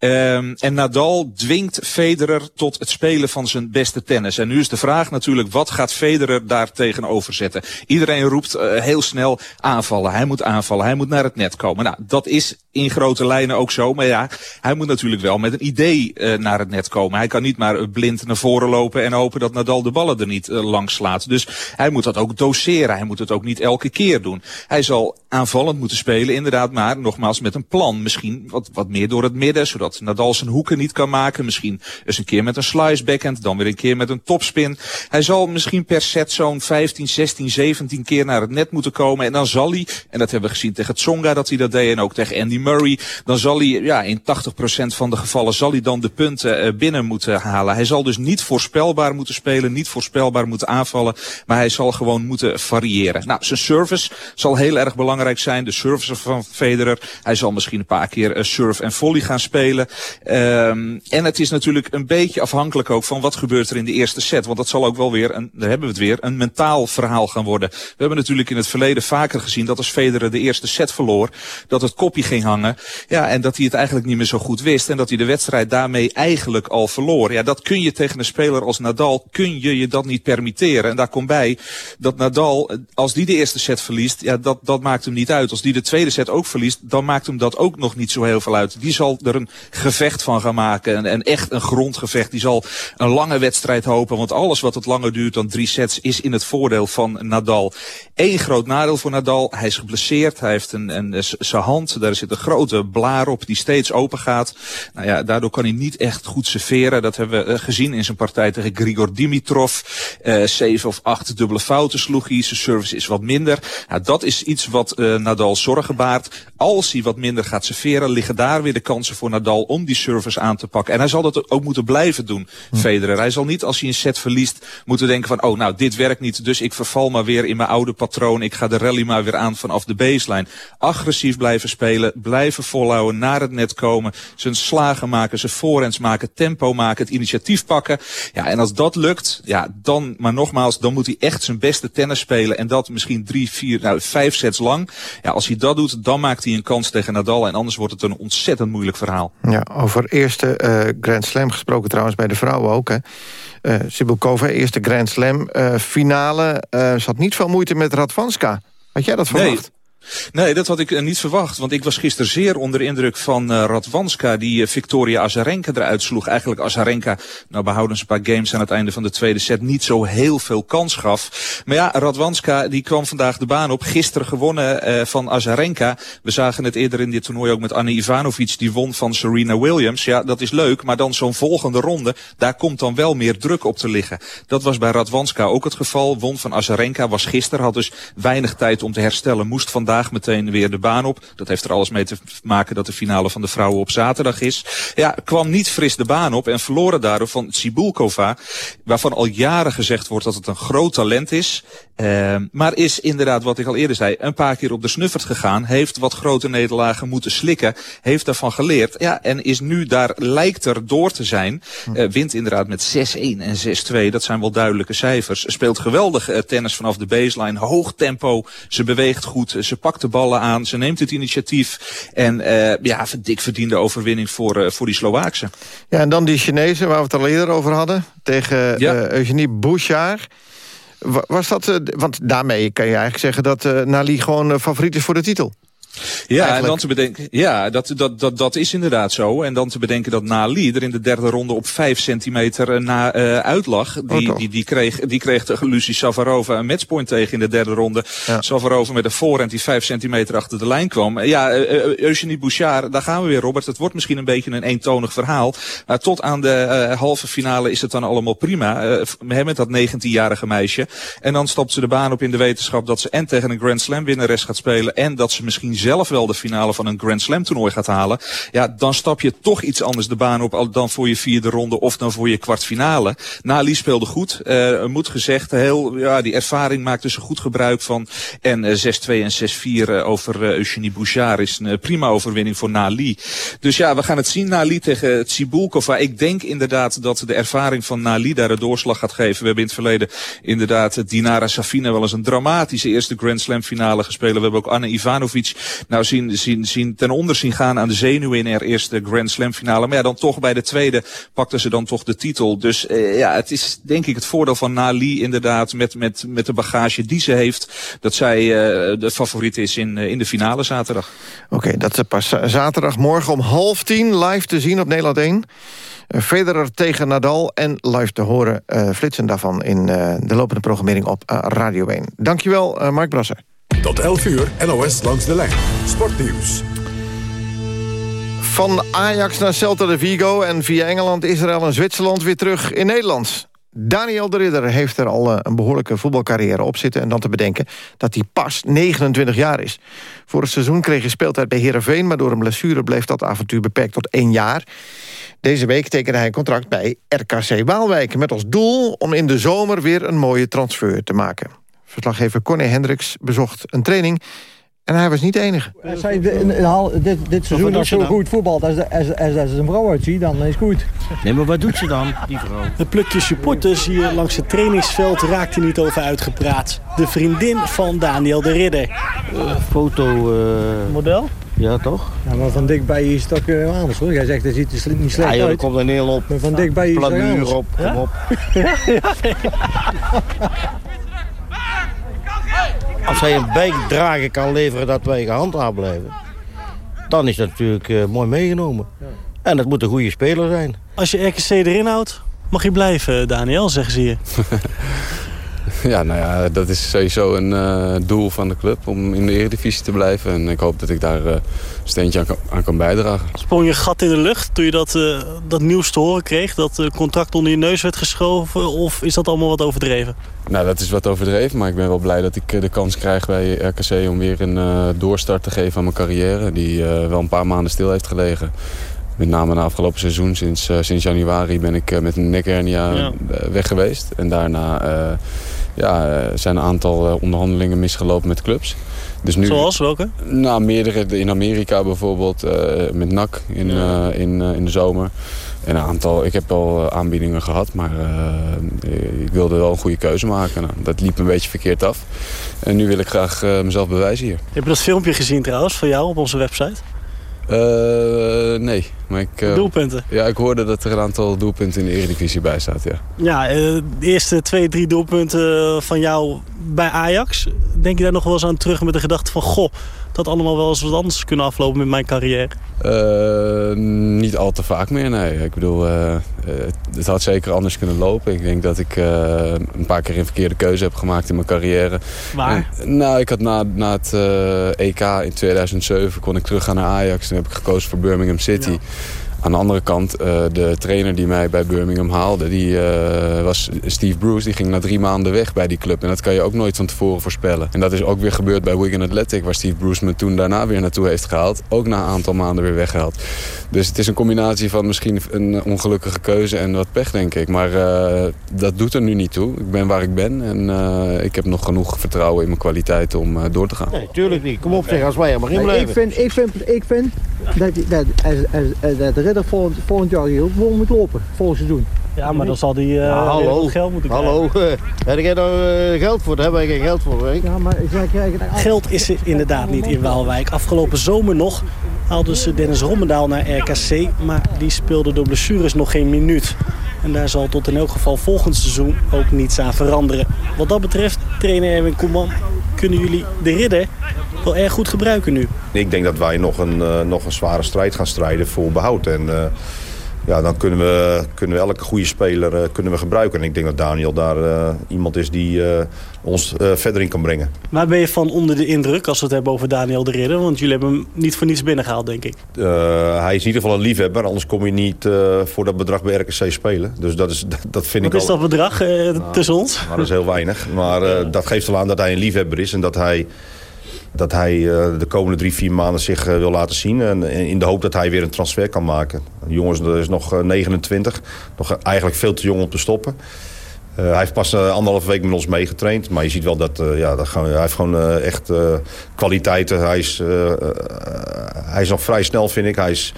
Um, en Nadal dwingt Federer tot het spelen van zijn beste tennis. En nu is de vraag natuurlijk, wat gaat Federer daar tegenover zetten? Iedereen roept uh, heel snel aanvallen. Hij moet aanvallen, hij moet naar het net komen. Nou, dat is in grote lijnen ook zo. Maar ja, hij moet natuurlijk wel met een idee uh, naar het net komen. Hij kan niet maar blind naar voren lopen en hopen dat Nadal de ballen er niet uh, langs slaat. Dus hij moet dat ook doseren. Hij moet het ook niet elke keer doen. Hij zal aanvallend moeten spelen, inderdaad, maar nogmaals met een plan. Misschien wat, wat meer door het midden, zodat dat Nadal zijn hoeken niet kan maken. Misschien eens een keer met een slice backhand, dan weer een keer met een topspin. Hij zal misschien per set zo'n 15, 16, 17 keer naar het net moeten komen. En dan zal hij, en dat hebben we gezien tegen Tsonga dat hij dat deed. En ook tegen Andy Murray, dan zal hij ja, in 80% van de gevallen zal hij dan de punten binnen moeten halen. Hij zal dus niet voorspelbaar moeten spelen, niet voorspelbaar moeten aanvallen, maar hij zal gewoon moeten variëren. Nou, zijn service zal heel erg belangrijk zijn, de service van Federer. Hij zal misschien een paar keer surf en volley gaan spelen. Um, en het is natuurlijk een beetje afhankelijk ook van wat gebeurt er in de eerste set, want dat zal ook wel weer, een, daar hebben we het weer, een mentaal verhaal gaan worden. We hebben natuurlijk in het verleden vaker gezien dat als Federer de eerste set verloor, dat het kopje ging hangen. Ja, en dat hij het eigenlijk niet meer zo goed wist. En dat hij de wedstrijd daarmee eigenlijk al verloor. Ja, dat kun je tegen een speler als Nadal, kun je je dat niet permitteren. En daar komt bij dat Nadal, als die de eerste set verliest, ja, dat, dat maakt hem niet uit. Als die de tweede set ook verliest, dan maakt hem dat ook nog niet zo heel veel uit. Die zal er een gevecht van gaan maken. En, en echt een grondgevecht. Die zal een lange wedstrijd hopen. Want alles wat het langer duurt dan drie sets is in het voordeel van Nadal. Eén groot nadeel voor Nadal. Hij is geblesseerd. Hij heeft een, een, zijn hand. Daar zit een grote blaar op die steeds open gaat. Nou ja, daardoor kan hij niet echt goed serveren. Dat hebben we eh, gezien in zijn partij tegen Grigor Dimitrov. Uh, zeven of acht dubbele fouten sloeg hij. Zijn service is wat minder. Nou, dat is iets wat uh, Nadal zorgen baart. Als hij wat minder gaat serveren, liggen daar weer de kansen voor Nadal om die service aan te pakken. En hij zal dat ook moeten blijven doen, hm. Federer. Hij zal niet als hij een set verliest moeten denken van, oh nou, dit werkt niet, dus ik verval maar weer in mijn oude patroon. Ik ga de rally maar weer aan vanaf de baseline. Agressief blijven spelen, blijven volhouden, naar het net komen, zijn slagen maken, zijn forehands maken, tempo maken, het initiatief pakken. Ja, en als dat lukt, ja, dan, maar nogmaals, dan moet hij echt zijn beste tennis spelen. En dat misschien drie, vier, nou, vijf sets lang. Ja, als hij dat doet, dan maakt hij een kans tegen Nadal. En anders wordt het een ontzettend moeilijk verhaal. Ja, over eerste uh, Grand Slam gesproken trouwens bij de vrouwen ook. Hè. Uh, eerste Grand Slam uh, finale. Uh, ze had niet veel moeite met Radvanska. Had jij dat verwacht? Nee. Nee, dat had ik uh, niet verwacht. Want ik was gisteren zeer onder de indruk van uh, Radwanska... die uh, Victoria Azarenka eruit sloeg. Eigenlijk Azarenka, nou behouden een paar games aan het einde van de tweede set... niet zo heel veel kans gaf. Maar ja, Radwanska die kwam vandaag de baan op. Gisteren gewonnen van Azarenka. We zagen het eerder in dit toernooi ook met Anne Ivanovic. Die won van Serena Williams. Ja, dat is leuk. Maar dan zo'n volgende ronde, daar komt dan wel meer druk op te liggen. Dat was bij Radwanska ook het geval. Won van Azarenka, was gisteren, had dus weinig tijd om te herstellen. Moest vandaag vandaag meteen weer de baan op. Dat heeft er alles mee te maken dat de finale van de vrouwen op zaterdag is. Ja, kwam niet fris de baan op en verloren daardoor van Tsibulkova. Waarvan al jaren gezegd wordt dat het een groot talent is. Uh, maar is inderdaad, wat ik al eerder zei, een paar keer op de snuffert gegaan. Heeft wat grote nederlagen moeten slikken. Heeft daarvan geleerd. Ja, en is nu daar, lijkt er door te zijn. Uh, wint inderdaad met 6-1 en 6-2. Dat zijn wel duidelijke cijfers. Speelt geweldig uh, tennis vanaf de baseline. Hoog tempo. Ze beweegt goed. Ze pakt de ballen aan. Ze neemt het initiatief. En uh, ja, dik verdiende overwinning voor, uh, voor die Slovaakse. Ja, en dan die Chinezen waar we het al eerder over hadden. Tegen ja. uh, Eugenie Bouchard. Was dat, want daarmee kan je eigenlijk zeggen dat Nali gewoon favoriet is voor de titel. Ja, en dan te bedenken, ja dat, dat, dat, dat is inderdaad zo. En dan te bedenken dat Nali er in de derde ronde op vijf centimeter na uh, uitlag. Die, oh, die, die, kreeg, die kreeg tegen Lucie Savarova een matchpoint tegen in de derde ronde. Ja. Savarova met een voorhand die vijf centimeter achter de lijn kwam. Ja, uh, Eugenie Bouchard, daar gaan we weer Robert. Het wordt misschien een beetje een eentonig verhaal. Maar tot aan de uh, halve finale is het dan allemaal prima. Uh, met dat 19-jarige meisje. En dan stapt ze de baan op in de wetenschap dat ze en tegen een Grand Slam winnares gaat spelen. En dat ze misschien zelf wel de finale van een Grand Slam toernooi gaat halen. Ja, dan stap je toch iets anders de baan op dan voor je vierde ronde of dan voor je kwartfinale. Nali speelde goed. Uh, moet gezegd, heel, ja, die ervaring maakte ze goed gebruik van. En uh, 6-2 en 6-4 uh, over Eugenie Bouchard is een prima overwinning voor Nali. Dus ja, we gaan het zien. Nali tegen Tsibulkova. Ik denk inderdaad dat de ervaring van Nali daar de doorslag gaat geven. We hebben in het verleden inderdaad Dinara Safina wel eens een dramatische eerste Grand Slam finale gespeeld. We hebben ook Anne Ivanovic nou zien, zien, zien ten onder zien gaan aan de zenuwen in haar eerste Grand Slam finale. Maar ja, dan toch bij de tweede pakte ze dan toch de titel. Dus uh, ja, het is denk ik het voordeel van Nali inderdaad met, met, met de bagage die ze heeft. Dat zij uh, de favoriet is in, uh, in de finale zaterdag. Oké, dat is pas zaterdag morgen om half tien live te zien op Nederland 1. Federer tegen Nadal en live te horen uh, flitsen daarvan in uh, de lopende programmering op Radio 1. Dankjewel, Mark Brasser. Tot 11 uur, NOS langs de lijn. Sportnieuws. Van Ajax naar Celta de Vigo en via Engeland, Israël en Zwitserland weer terug in Nederland. Daniel de Ridder heeft er al een behoorlijke voetbalcarrière op zitten... en dan te bedenken dat hij pas 29 jaar is. Vorig seizoen kreeg hij speeltijd bij Heerenveen... maar door een blessure bleef dat avontuur beperkt tot één jaar. Deze week tekende hij een contract bij RKC Waalwijk... met als doel om in de zomer weer een mooie transfer te maken. Verslaggever Conny Hendricks bezocht een training... en hij was niet de enige. Als hij dit, dit seizoen nog zo goed voetbalt als, als, als, als een vrouw uitziet, dan is het goed. Nee, maar wat doet ze dan, die vrouw? Het plukje supporters hier langs het trainingsveld raakte niet over uitgepraat. De vriendin van Daniel de Ridder. Uh, foto... Uh... Model? Ja, toch? Ja, maar van dichtbij is het ook uh, anders hoor. Jij zegt dat ziet er niet slecht ja, joh, uit. komt er heel op. Maar van dichtbij is het Plamuur op, kom ja? op. Als hij een bijdrage kan leveren dat wij gehandhaafd blijven... dan is dat natuurlijk uh, mooi meegenomen. Ja. En het moet een goede speler zijn. Als je RKC erin houdt, mag je blijven, Daniel, zeggen ze hier. ja, nou ja, dat is sowieso een uh, doel van de club om in de eredivisie te blijven. En ik hoop dat ik daar uh, een steentje aan kan, aan kan, bijdragen. Sprong je gat in de lucht toen je dat, uh, dat nieuws te horen kreeg? Dat het contract onder je neus werd geschoven? Of is dat allemaal wat overdreven? Nou, dat is wat overdreven. Maar ik ben wel blij dat ik de kans krijg bij RKC om weer een doorstart te geven aan mijn carrière. Die wel een paar maanden stil heeft gelegen. Met name na afgelopen seizoen, sinds, sinds januari, ben ik met een nekhernia ja. weg geweest. En daarna ja, zijn een aantal onderhandelingen misgelopen met clubs. Dus nu, Zoals welke? Nou, meerdere. In Amerika bijvoorbeeld, uh, met NAC in, ja. uh, in, uh, in de zomer. En een aantal, ik heb al aanbiedingen gehad, maar ik wilde wel een goede keuze maken. Nou, dat liep een beetje verkeerd af. En nu wil ik graag mezelf bewijzen hier. Heb je dat filmpje gezien trouwens van jou op onze website? Uh, nee. Maar ik, uh, doelpunten? Ja, ik hoorde dat er een aantal doelpunten in de Eredivisie bij staat, ja. Ja, uh, de eerste twee, drie doelpunten van jou bij Ajax. Denk je daar nog wel eens aan terug met de gedachte van... goh, dat allemaal wel eens wat anders kunnen aflopen met mijn carrière? Uh, niet al te vaak meer, nee. Ik bedoel, uh, het had zeker anders kunnen lopen. Ik denk dat ik uh, een paar keer een verkeerde keuze heb gemaakt in mijn carrière. Waar? En, nou, ik had na, na het EK in 2007 kon ik teruggaan naar Ajax. Toen heb ik gekozen voor Birmingham City. Ja. Aan de andere kant, uh, de trainer die mij bij Birmingham haalde... die uh, was Steve Bruce, die ging na drie maanden weg bij die club. En dat kan je ook nooit van tevoren voorspellen. En dat is ook weer gebeurd bij Wigan Athletic... waar Steve Bruce me toen daarna weer naartoe heeft gehaald. Ook na een aantal maanden weer weggehaald. Dus het is een combinatie van misschien een ongelukkige keuze en wat pech, denk ik. Maar uh, dat doet er nu niet toe. Ik ben waar ik ben en ik heb nog genoeg vertrouwen in mijn kwaliteiten om door te gaan. Nee, tuurlijk niet. Kom op zeg, als wij er maar in blijven. Ik vind, ik vind, ik vind dat, dat, als, als, dat de ridder volgend, volgend jaar hier ook gewoon moet lopen, volgend seizoen. Ja, maar dan zal die uh, ja, hallo, geld moeten krijgen. Hallo, heb jij daar uh, geld voor? Daar hebben wij geen geld voor. Hè? Ja, maar zij krijgen daar Geld is er inderdaad niet in Waalwijk. Afgelopen zomer nog haalden ze Dennis Rommendaal naar RKC, maar die speelde door blessures nog geen minuut. En daar zal tot in elk geval volgend seizoen ook niets aan veranderen. Wat dat betreft, trainer Erwin Koeman, kunnen jullie de ridder wel erg goed gebruiken nu. Ik denk dat wij nog een, uh, nog een zware strijd gaan strijden voor behoud. En uh, ja, dan kunnen we, kunnen we elke goede speler uh, kunnen we gebruiken. En ik denk dat Daniel daar iemand is die ons verder in kan brengen. Maar ben je van onder de indruk als we het hebben over Daniel de Ridder? Want jullie hebben hem niet voor niets binnengehaald, denk ik. hij is in ieder geval een liefhebber. Anders kom je niet voor dat bedrag bij RKC spelen. Dus dat, is, dat, dat vind Wat ik is al... dat bedrag nou, tussen ons? Maar dat is heel weinig. Maar dat geeft wel aan dat hij een liefhebber is. En dat hij dat hij uh, de komende drie, vier maanden zich uh, wil laten zien. En in de hoop dat hij weer een transfer kan maken. Jongens, dat is nog uh, 29. Nog eigenlijk veel te jong om te stoppen. hij heeft pas anderhalve week met ons meegetraind. Maar je ziet wel dat, ja, dat hij heeft gewoon echt kwaliteiten. Hij is, hij is nog vrij snel, vind ik. Hij is,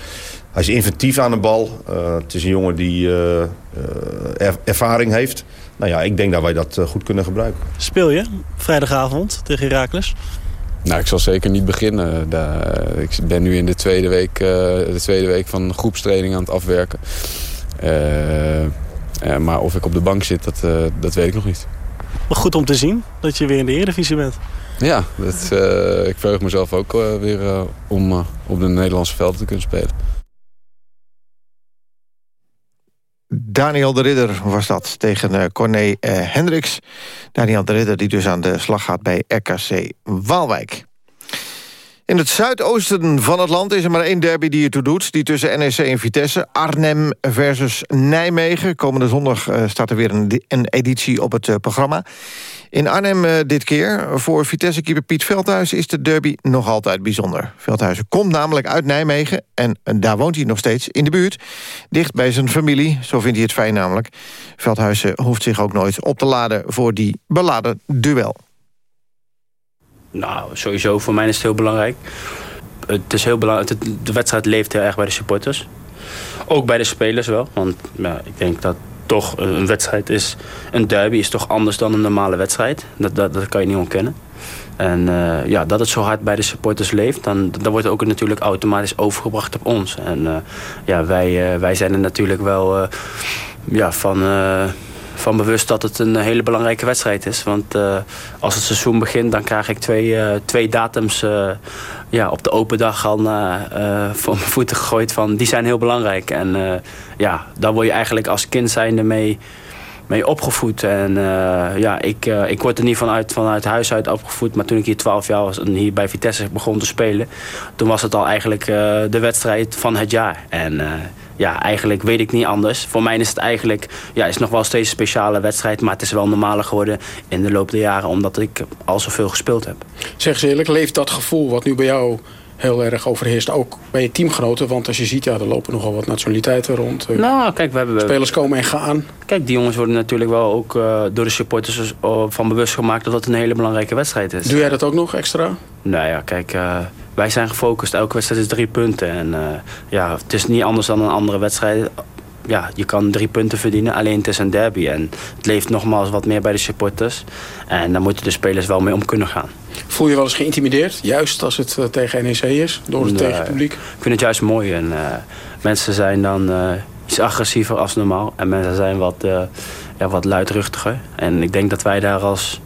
hij is inventief aan de bal. het is een jongen die er, ervaring heeft. Nou ja, ik denk dat wij dat goed kunnen gebruiken. Speel je vrijdagavond tegen Heracles? Nou, ik zal zeker niet beginnen. ik ben nu in de tweede week, uh, de tweede week van groepstraining aan het afwerken. Maar of ik op de bank zit, dat, dat weet ik nog niet. Maar goed om te zien dat je weer in de Eredivisie bent. Ja, dat, ik verheug mezelf ook weer om op de Nederlandse velden te kunnen spelen. Daniel de Ridder was dat tegen uh, Corné uh, Hendricks. Daniel de Ridder die dus aan de slag gaat bij RKC Waalwijk. In het zuidoosten van het land is er maar één derby die ertoe doet. Die tussen NEC en Vitesse. Arnhem versus Nijmegen. Komende zondag uh, staat er weer een, editie op het programma. In Arnhem uh, dit keer. Voor Vitesse-keeper Piet Veldhuis is de derby nog altijd bijzonder. Veldhuizen komt namelijk uit Nijmegen. En daar woont hij nog steeds in de buurt. Dicht bij zijn familie. Zo vindt hij het fijn namelijk. Veldhuizen hoeft zich ook nooit op te laden voor die beladen duel. Nou, sowieso voor mij is het heel belangrijk. Het is heel belangrijk. De wedstrijd leeft heel erg bij de supporters. Ook bij de spelers wel. Want ja, ik denk dat toch een wedstrijd is... Een derby is toch anders dan een normale wedstrijd. Dat, dat, dat kan je niet ontkennen. En uh, ja, dat het zo hard bij de supporters leeft... dan, dan wordt het ook natuurlijk automatisch overgebracht op ons. En uh, ja, wij, uh, wij zijn er natuurlijk wel ja, van van bewust dat het een hele belangrijke wedstrijd is. Want als het seizoen begint, dan krijg ik twee, twee datums ja, op de open dag al voor mijn voeten gegooid. Van, die zijn heel belangrijk. En ja, daar word je eigenlijk als kind zijnde mee, mee opgevoed. En ja, ik, ik word er niet vanuit, vanuit huis uit opgevoed. Maar toen ik hier 12 jaar was en hier bij Vitesse begon te spelen... toen was het al eigenlijk de wedstrijd van het jaar. En ja, eigenlijk weet ik niet anders. Voor mij is het eigenlijk, ja, is nog wel steeds een speciale wedstrijd. Maar het is wel normaler geworden in de loop der jaren. Omdat ik al zoveel gespeeld heb. Zeg eens eerlijk, leeft dat gevoel wat nu bij jou heel erg overheerst. Ook bij je teamgenoten. Want als je ziet, ja, er lopen nogal wat nationaliteiten rond. Nou, kijk, we hebben... Spelers komen en gaan. Kijk, die jongens worden natuurlijk wel ook uh, door de supporters uh, van bewust gemaakt... dat het een hele belangrijke wedstrijd is. Doe jij dat ook nog extra? Nou ja, kijk... Uh, wij zijn gefocust. Elke wedstrijd is drie punten. En ja, het is niet anders dan een andere wedstrijd ja, je kan drie punten verdienen. Alleen het is een derby. En het leeft nogmaals wat meer bij de supporters. En daar moeten de spelers wel mee om kunnen gaan. Voel je wel eens geïntimideerd? Juist als het uh, tegen NEC is? Door het nee, tegenpubliek? Ik vind het juist mooi. En, uh, mensen zijn dan uh, iets agressiever als normaal. En mensen zijn wat, ja, wat luidruchtiger. En ik denk dat wij daar als,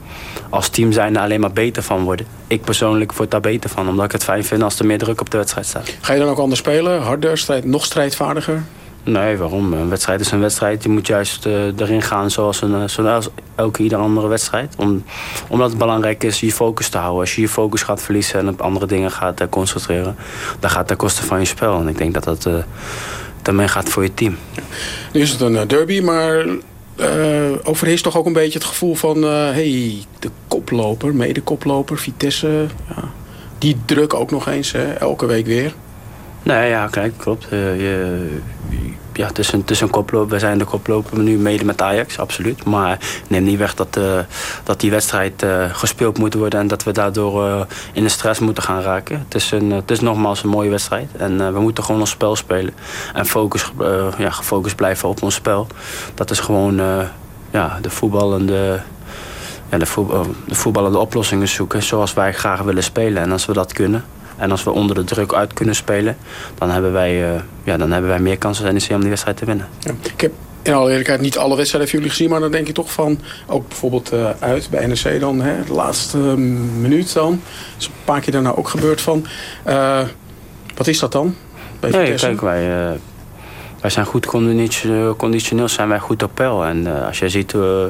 als team zijn alleen maar beter van worden. Ik persoonlijk word daar beter van. Omdat ik het fijn vind als er meer druk op de wedstrijd staat. Ga je dan ook anders spelen? Harder, strijd, nog strijdvaardiger? Nee, waarom? Een wedstrijd is een wedstrijd. Je moet juist uh, erin gaan zoals, een, zoals elke ieder andere wedstrijd. Om, omdat het belangrijk is je focus te houden. Als je je focus gaat verliezen en op andere dingen gaat uh, concentreren... dan gaat het ten koste van je spel. En ik denk dat dat uh, daarmee gaat voor je team. Nu is het een derby, maar overheerst toch ook een beetje het gevoel van... hey, de koploper, mede-koploper, Vitesse... Ja, die druk ook nog eens, hè, elke week weer. Nee, ja, kijk, klopt. Uh, je, ja, het is een, het is een koploper. We zijn de koploper nu mede met Ajax, absoluut. Maar neem niet weg dat, uh, dat die wedstrijd uh, gespeeld moet worden... en dat we daardoor in de stress moeten gaan raken. Het is, een, het is nogmaals een mooie wedstrijd. En we moeten gewoon ons spel spelen. En focus, ja, gefocust blijven op ons spel. Dat is gewoon ja, de voetballende... Ja, de, de voetballende oplossingen zoeken zoals wij graag willen spelen. En als we dat kunnen, en als we onder de druk uit kunnen spelen, dan hebben wij, uh, ja, dan hebben wij meer kansen als NEC om die wedstrijd te winnen. Ja, ik heb in alle eerlijkheid niet alle wedstrijden van jullie gezien, maar dan denk je toch van, ook bijvoorbeeld uh, uit bij NEC dan, hè, de laatste uh, minuut dan. is een paar keer daarna ook gebeurd van. Wat is dat dan? Bij nee, kijk, wij, wij zijn goed conditioneel, zijn wij goed op peil. En uh, als je ziet uh,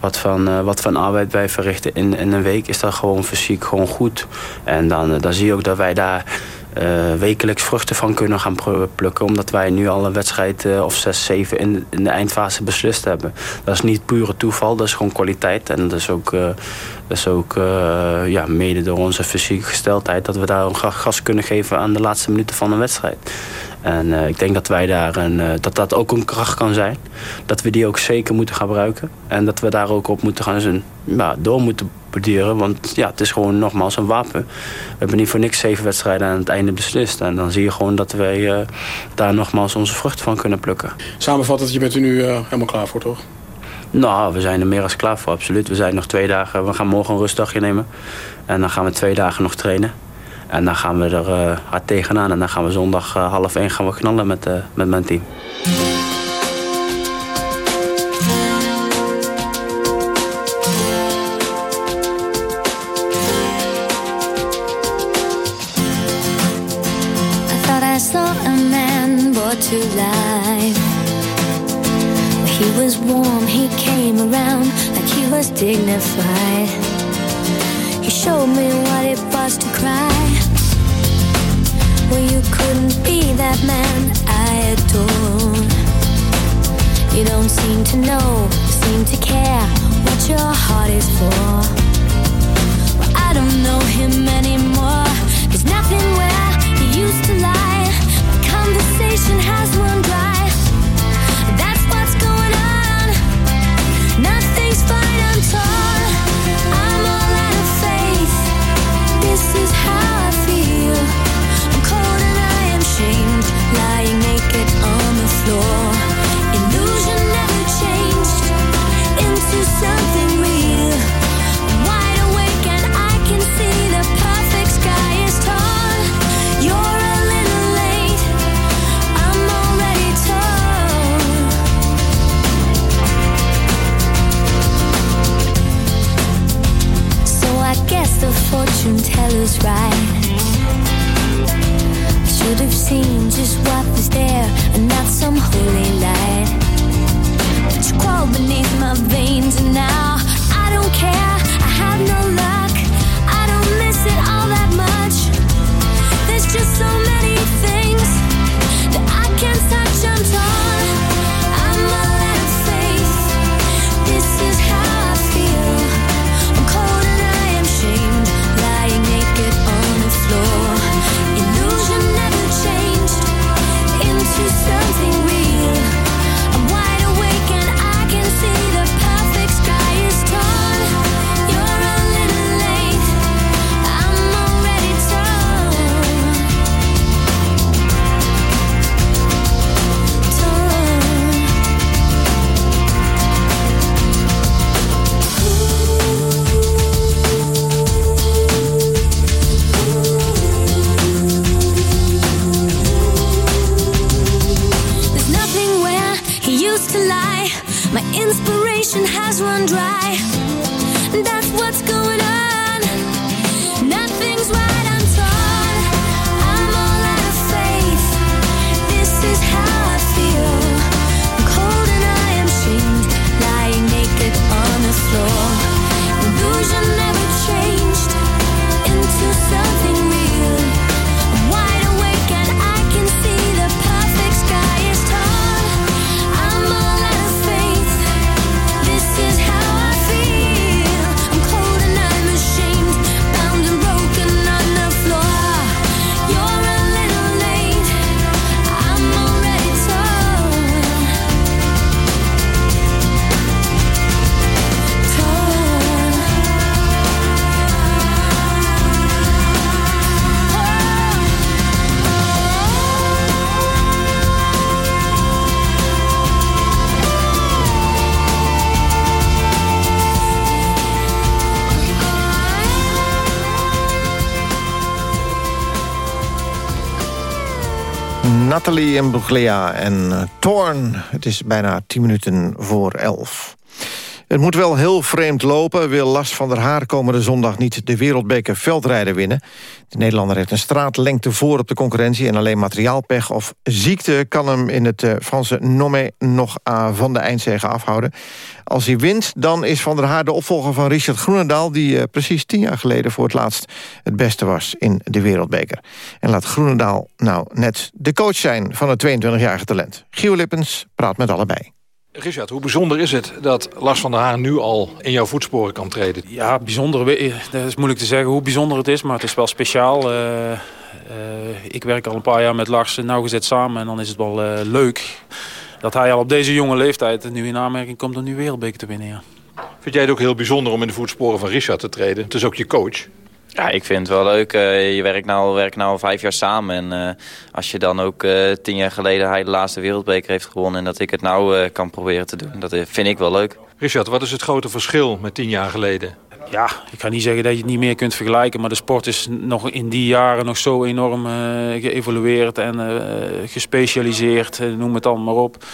wat, van, uh, wat van arbeid wij verrichten in, in een week, is dat gewoon fysiek gewoon goed. En dan, dan zie je ook dat wij daar wekelijks vruchten van kunnen gaan plukken. Omdat wij nu al een wedstrijd of zes, zeven in, in de eindfase beslist hebben. Dat is niet pure toeval, dat is gewoon kwaliteit. En dat is ook, dat is ook ja, mede door onze fysieke gesteldheid... dat we daar een gas kunnen geven aan de laatste minuten van een wedstrijd. En uh, ik denk dat wij daar een, uh, dat dat ook een kracht kan zijn. Dat we die ook zeker moeten gebruiken. En dat we daar ook op moeten gaan zijn, ja, door moeten borduren. Want ja, het is gewoon nogmaals een wapen. We hebben niet voor niks zeven wedstrijden aan het einde beslist. En dan zie je gewoon dat wij uh, daar nogmaals onze vruchten van kunnen plukken. Samenvattend, je bent er nu helemaal klaar voor, toch? Nou, we zijn er meer als klaar voor, absoluut. We zijn nog twee dagen, we gaan morgen een rustdagje nemen. En dan gaan we twee dagen nog trainen. En dan gaan we er uh, hard tegenaan. En dan gaan we zondag uh, half één gaan we knallen met, uh, met mijn team. Nathalie en Bruglia en eh, Thorn. Het is bijna 10 minuten voor 11. Het moet wel heel vreemd lopen. Wil Lars van der Haar komende zondag niet de wereldbeker veldrijden winnen. De Nederlander heeft een straatlengte voor op de concurrentie... en alleen materiaalpech of ziekte kan hem in het eh, Franse Nommé nog van de eindzege afhouden. Als hij wint, dan is Van der Haar de opvolger van Richard Groenendaal... die eh, precies tien jaar geleden voor het laatst het beste was in de wereldbeker. En laat Groenendaal nou net de coach zijn van het 22-jarige talent. Gio Lippens praat met allebei. Richard, hoe bijzonder is het dat Lars van der Haar nu al in jouw voetsporen kan treden? Ja, bijzonder. we- Dat is moeilijk te zeggen hoe bijzonder het is, maar het is wel speciaal. Eh, eh, ik werk al een paar jaar met Lars nauwgezet samen en dan is het wel eh, leuk dat hij al op deze jonge leeftijd nu in aanmerking komt om nu wereldbeker te winnen. Ja. Vind jij het ook heel bijzonder om in de voetsporen van Richard te treden? Het is ook je coach. Ja, ik vind het wel leuk. Eh, je werkt nou, werkt nou al vijf jaar samen. En eh, als je dan ook eh, tien jaar geleden hij de laatste wereldbeker heeft gewonnen... en dat ik het nou eh, kan proberen te doen, dat vind ik wel leuk. Richard, wat is het grote verschil met tien jaar geleden? ja, ik ga niet zeggen dat je het niet meer kunt vergelijken, maar de sport is nog in die jaren nog zo enorm eh, geëvolueerd en eh, gespecialiseerd, noem het dan maar op.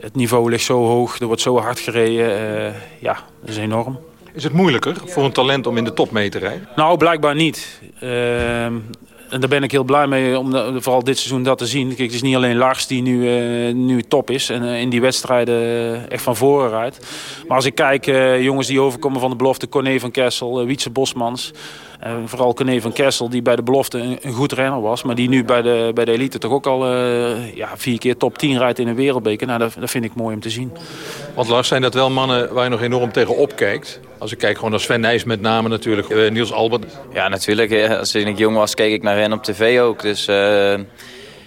Het niveau ligt zo hoog, er wordt zo hard gereden. eh, ja, dat is enorm. Is het moeilijker voor een talent om in de top mee te rijden? Nou, blijkbaar niet. Ehm, en daar ben ik heel blij mee om de, vooral dit seizoen dat te zien. Kijk, het is niet alleen Lars die nu, uh, nu top is en uh, in die wedstrijden echt van voren rijdt. Maar als ik kijk, jongens die overkomen van de belofte, Corné van Kessel, Wietse Bosmans... Uh, vooral Corné van Kessel, die bij de belofte een, een, goed renner was. Maar die nu bij de, bij de elite toch ook al uh, ja, vier keer top 10 rijdt in een wereldbeker. Nou, dat, dat vind ik mooi om te zien. Want Lars, zijn dat wel mannen waar je nog enorm tegen opkijkt? Als ik kijk gewoon naar Sven Nijs met name natuurlijk, uh, Niels Albert. Ja, natuurlijk. Als ik jong was, keek ik naar rennen op tv ook. Dus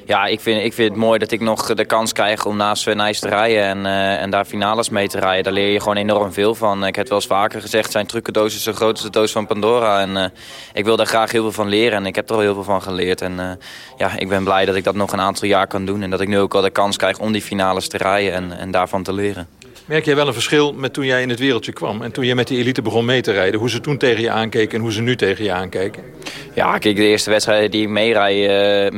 ja, ik vind, ik vind het mooi dat ik nog de kans krijg om naast Sven Nijs te rijden en, uh, en daar finales mee te rijden. Daar leer je gewoon enorm veel van. Ik heb het wel eens vaker gezegd, zijn trucendoos is zo groot als de doos van Pandora. En ik wil daar graag heel veel van leren en ik heb er al heel veel van geleerd. En ja, ik ben blij dat ik dat nog een aantal jaar kan doen en dat ik nu ook al de kans krijg om die finales te rijden en, en daarvan te leren. Merk jij wel een verschil met toen jij in het wereldje kwam... en toen je met die elite begon mee te rijden? Hoe ze toen tegen je aankeken en hoe ze nu tegen je aankijken? Ja, kijk, de eerste wedstrijden die ik uh,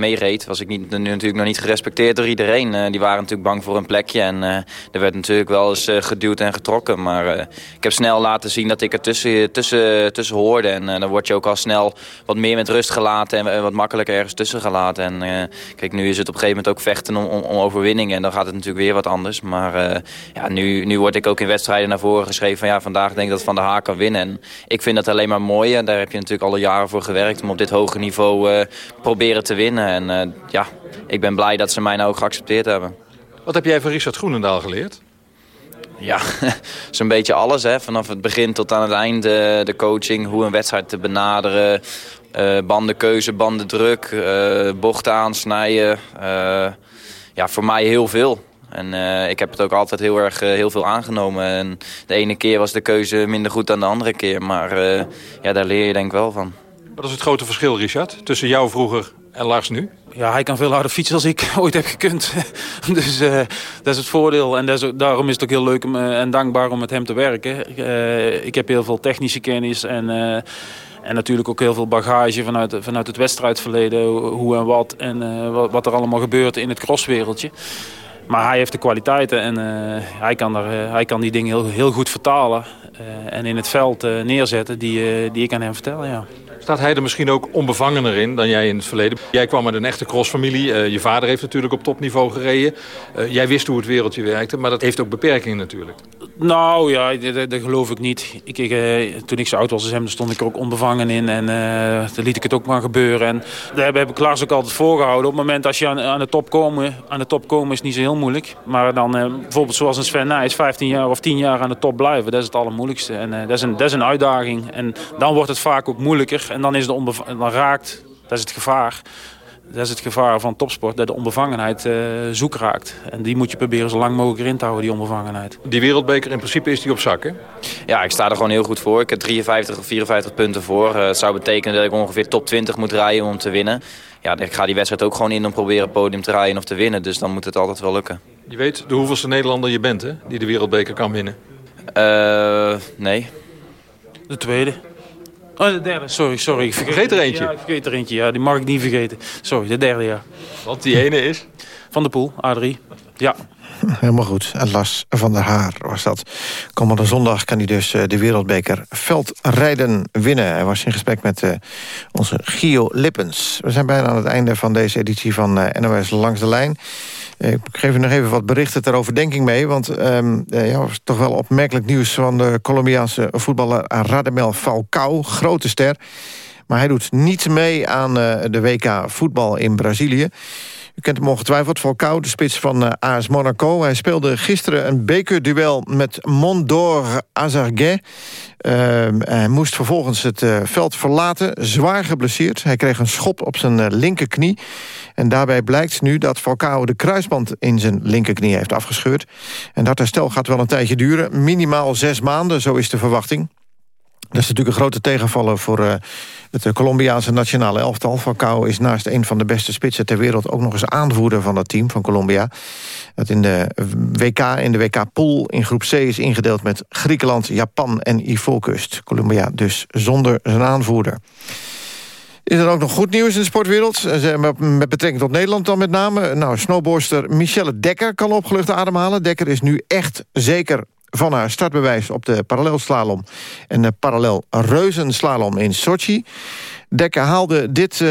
meereed... was ik niet, natuurlijk nog niet gerespecteerd door iedereen. Uh, die waren natuurlijk bang voor een plekje. En uh, er werd natuurlijk wel eens geduwd en getrokken. Maar ik heb snel laten zien dat ik er tussen, tussen, tussen hoorde. En dan word je ook al snel wat meer met rust gelaten... en wat makkelijker ergens tussen gelaten. En kijk, nu is het op een gegeven moment ook vechten om, om, om overwinningen. En dan gaat het natuurlijk weer wat anders. Maar ja, nu nu, word ik ook in wedstrijden naar voren geschreven van ja, vandaag denk ik dat Van der Haag kan winnen. En ik vind dat alleen maar mooi en daar heb je natuurlijk alle jaren voor gewerkt om op dit hoge niveau uh, proberen te winnen. En uh, ja, ik ben blij dat ze mij nou ook geaccepteerd hebben. Wat heb jij van Richard Groenendaal geleerd? Ja, zo'n beetje alles. Hè. Vanaf het begin tot aan het einde de coaching, hoe een wedstrijd te benaderen. Uh, bandenkeuze, bandendruk, uh, bochten aansnijden. Ja, voor mij heel veel. En uh, ik heb het ook altijd heel erg uh, heel veel aangenomen. En de ene keer was de keuze minder goed dan de andere keer. Maar uh, ja, daar leer je denk ik wel van. Wat is het grote verschil, Richard, tussen jou vroeger en Lars nu? Ja, hij kan veel harder fietsen dan ik ooit heb gekund. dus dat is het voordeel. En is, daarom is het ook heel leuk om, en dankbaar om met hem te werken. ik heb heel veel technische kennis en... En natuurlijk ook heel veel bagage vanuit, vanuit het wedstrijdverleden. Hoe en wat. En uh, wat, wat, er allemaal gebeurt in het crosswereldje. Maar hij heeft de kwaliteiten en uh, hij, kan er, uh, hij kan die dingen heel, heel goed vertalen. Uh, en in het veld neerzetten die, die ik aan hem vertel, ja. Staat hij er misschien ook onbevangener in dan jij in het verleden? Jij kwam uit een echte crossfamilie. Je vader heeft natuurlijk op topniveau gereden. Jij wist hoe het wereldje werkte, maar dat heeft ook beperkingen natuurlijk. Nou ja, dat, geloof ik niet. Ik, ik, uh, toen ik zo oud was als hem, stond ik er ook onbevangen in. En dan liet ik het ook maar gebeuren. En daar heb ik Klaas ook altijd voorgehouden. Op het moment als je aan, de top komen, aan de top komen is niet zo heel moeilijk. Maar dan bijvoorbeeld zoals een Sven Nijs, 15 jaar of 10 jaar aan de top blijven. Dat is het allermoeilijkste. En dat, is een, dat is een uitdaging. En dan wordt het vaak ook moeilijker. En dan, is de dan raakt, dat is het gevaar... Dat is het gevaar van topsport, dat de onbevangenheid uh, zoek raakt. En die moet je proberen zo lang mogelijk erin te houden, die onbevangenheid. Die wereldbeker, in principe is die op zak, hè? Ja, ik sta er gewoon heel goed voor. Ik heb 53 of 54 punten voor. Uh, het zou betekenen dat ik ongeveer top 20 moet rijden om te winnen. Ja, ik ga die wedstrijd ook gewoon in om proberen podium te rijden of te winnen. Dus dan moet het altijd wel lukken. Je weet de hoeveelste Nederlander je bent, hè? Die de wereldbeker kan winnen. Uh, nee. De tweede. Oh, de derde. Sorry, sorry. Ik vergeet, er eentje. Ja, ik vergeet er eentje. Ja, die mag ik niet vergeten. Sorry, de derde, ja. Want die ene is? Van de Poel, A3. Ja. Helemaal goed. En Lars van der Haar was dat. Komende zondag kan hij dus de wereldbeker veldrijden winnen. Hij was in gesprek met uh, onze Gio Lippens. We zijn bijna aan het einde van deze editie van uh, NOS Langs de Lijn. Ik geef u nog even wat berichten ter overdenking mee. Want um, ja, toch wel opmerkelijk nieuws van de Colombiaanse voetballer Radamel Falcao. Grote ster. Maar hij doet niet mee aan uh, de WK voetbal in Brazilië. U kent hem ongetwijfeld, Falcao, de spits van uh, AS Monaco. Hij speelde gisteren een bekerduel met Mondor Azarguet. Uh, hij moest vervolgens het veld verlaten, zwaar geblesseerd. Hij kreeg een schop op zijn linkerknie. En daarbij blijkt nu dat Falcao de kruisband in zijn linkerknie heeft afgescheurd. En dat herstel gaat wel een tijdje duren. Minimaal zes maanden, zo is de verwachting. Dat is natuurlijk een grote tegenvaller voor uh, het Colombiaanse nationale elftal. Falcao is naast een van de beste spitsen ter wereld... ook nog eens aanvoerder van dat team van Colombia. Dat in de WK, in de WK-pool in groep C is ingedeeld met Griekenland, Japan en Ivoorkust. Colombia dus zonder zijn aanvoerder. Is er ook nog goed nieuws in de sportwereld? Met betrekking tot Nederland dan met name. Nou, snowboardster Michelle Dekker kan opgelucht ademhalen. Dekker is nu echt zeker van haar startbewijs op de parallelslalom... en de parallel reuzenslalom in Sochi. Dekker haalde dit uh,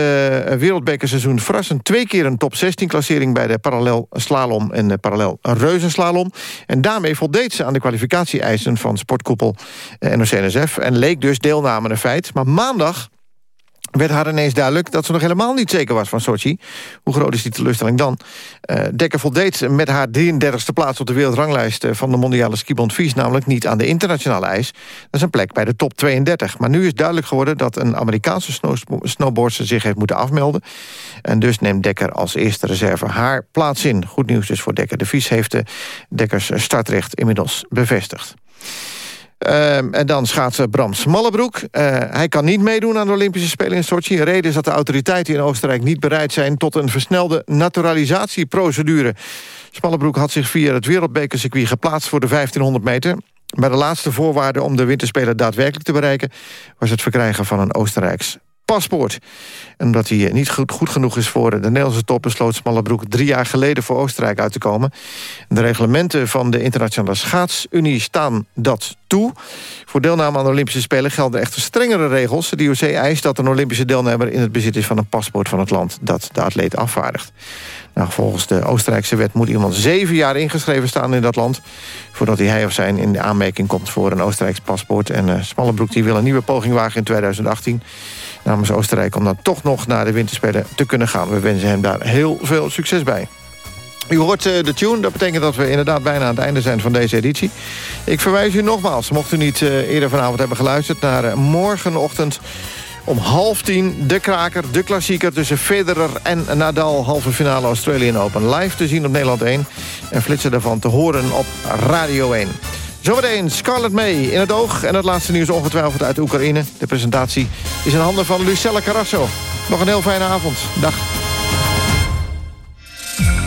wereldbekerseizoen verrassend twee keer een top 16 klassering bij de parallel slalom en de parallel reuzenslalom. En daarmee voldeed ze aan de kwalificatie-eisen van sportkoepel uh, NOC-NSF en leek dus deelname een feit. Maar maandag werd haar ineens duidelijk dat ze nog helemaal niet zeker was van Sochi. Hoe groot is die teleurstelling dan? Uh, Dekker voldeed met haar 33e plaats op de wereldranglijst... van de mondiale skibond Vies namelijk niet aan de internationale eis. Dat is een plek bij de top 32. Maar nu is duidelijk geworden dat een Amerikaanse snowboardster zich heeft moeten afmelden. En dus neemt Dekker als eerste reserve haar plaats in. Goed nieuws dus voor Dekker. De Vies heeft de Dekkers startrecht inmiddels bevestigd. Uh, en dan schaatsen Bram Smallebroek. Uh, hij kan niet meedoen aan de Olympische Spelen in Sochi. De reden is dat de autoriteiten in Oostenrijk niet bereid zijn... tot een versnelde naturalisatieprocedure. Smallebroek had zich via het wereldbekercircuit geplaatst... voor de 1500 meter. Bij de laatste voorwaarde om de winterspelen daadwerkelijk te bereiken... was het verkrijgen van een Oostenrijks paspoort. En omdat hij niet goed, goed genoeg is voor de Nederlandse top... besloot Smallebroek drie jaar geleden voor Oostenrijk uit te komen. De reglementen van de Internationale Schaatsunie staan dat toe. Voor deelname aan de Olympische Spelen gelden echter strengere regels. De IOC eist dat een Olympische deelnemer in het bezit is van een paspoort van het land... dat de atleet afvaardigt. Nou, volgens de Oostenrijkse wet moet iemand zeven jaar ingeschreven staan in dat land... voordat hij of zijn in de aanmerking komt voor een Oostenrijks paspoort. En uh, Smallebroek die wil een nieuwe poging wagen in 2018 namens Oostenrijk... om dan toch nog naar de winterspelen te kunnen gaan. We wensen hem daar heel veel succes bij. U hoort uh, de tune, dat betekent dat we inderdaad bijna aan het einde zijn van deze editie. Ik verwijs u nogmaals, mocht u niet uh, eerder vanavond hebben geluisterd... naar uh, morgenochtend om half tien de kraker, de klassieker... tussen Federer en Nadal, halve finale Australian Open. Live te zien op Nederland 1 en flitsen daarvan te horen op Radio 1. Zometeen Scarlett May in het oog en het laatste nieuws ongetwijfeld uit Oekraïne. De presentatie is in handen van Lucella Carrasso. Nog een heel fijne avond. Dag.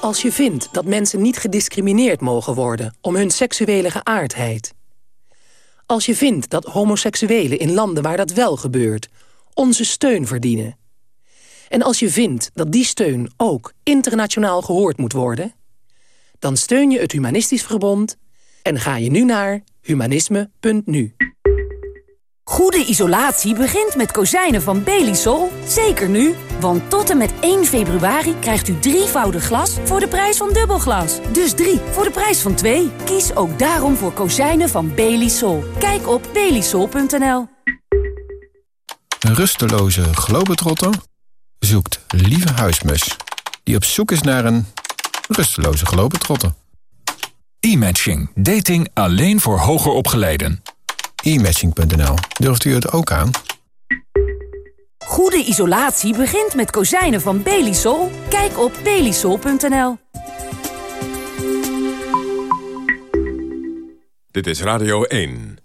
Als je vindt dat mensen niet gediscrimineerd mogen worden om hun seksuele geaardheid. Als je vindt dat homoseksuelen in landen waar dat wel gebeurt onze steun verdienen. En als je vindt dat die steun ook internationaal gehoord moet worden... dan steun je het Humanistisch Verbond en ga je nu naar humanisme.nu. Goede isolatie begint met kozijnen van Belisol. Zeker nu, want tot en met 1 februari krijgt u drievoudig glas voor de prijs van dubbelglas. Dus drie voor de prijs van twee. Kies ook daarom voor kozijnen van Belisol. Kijk op belisol.nl. Een rusteloze globetrotter zoekt lieve huismus... die op zoek is naar een rusteloze globetrotter. E-matching. Dating alleen voor hoger opgeleiden e-matching.nl. Durft u het ook aan? Goede isolatie begint met kozijnen van Belisol. Kijk op belisol.nl. Dit is Radio 1.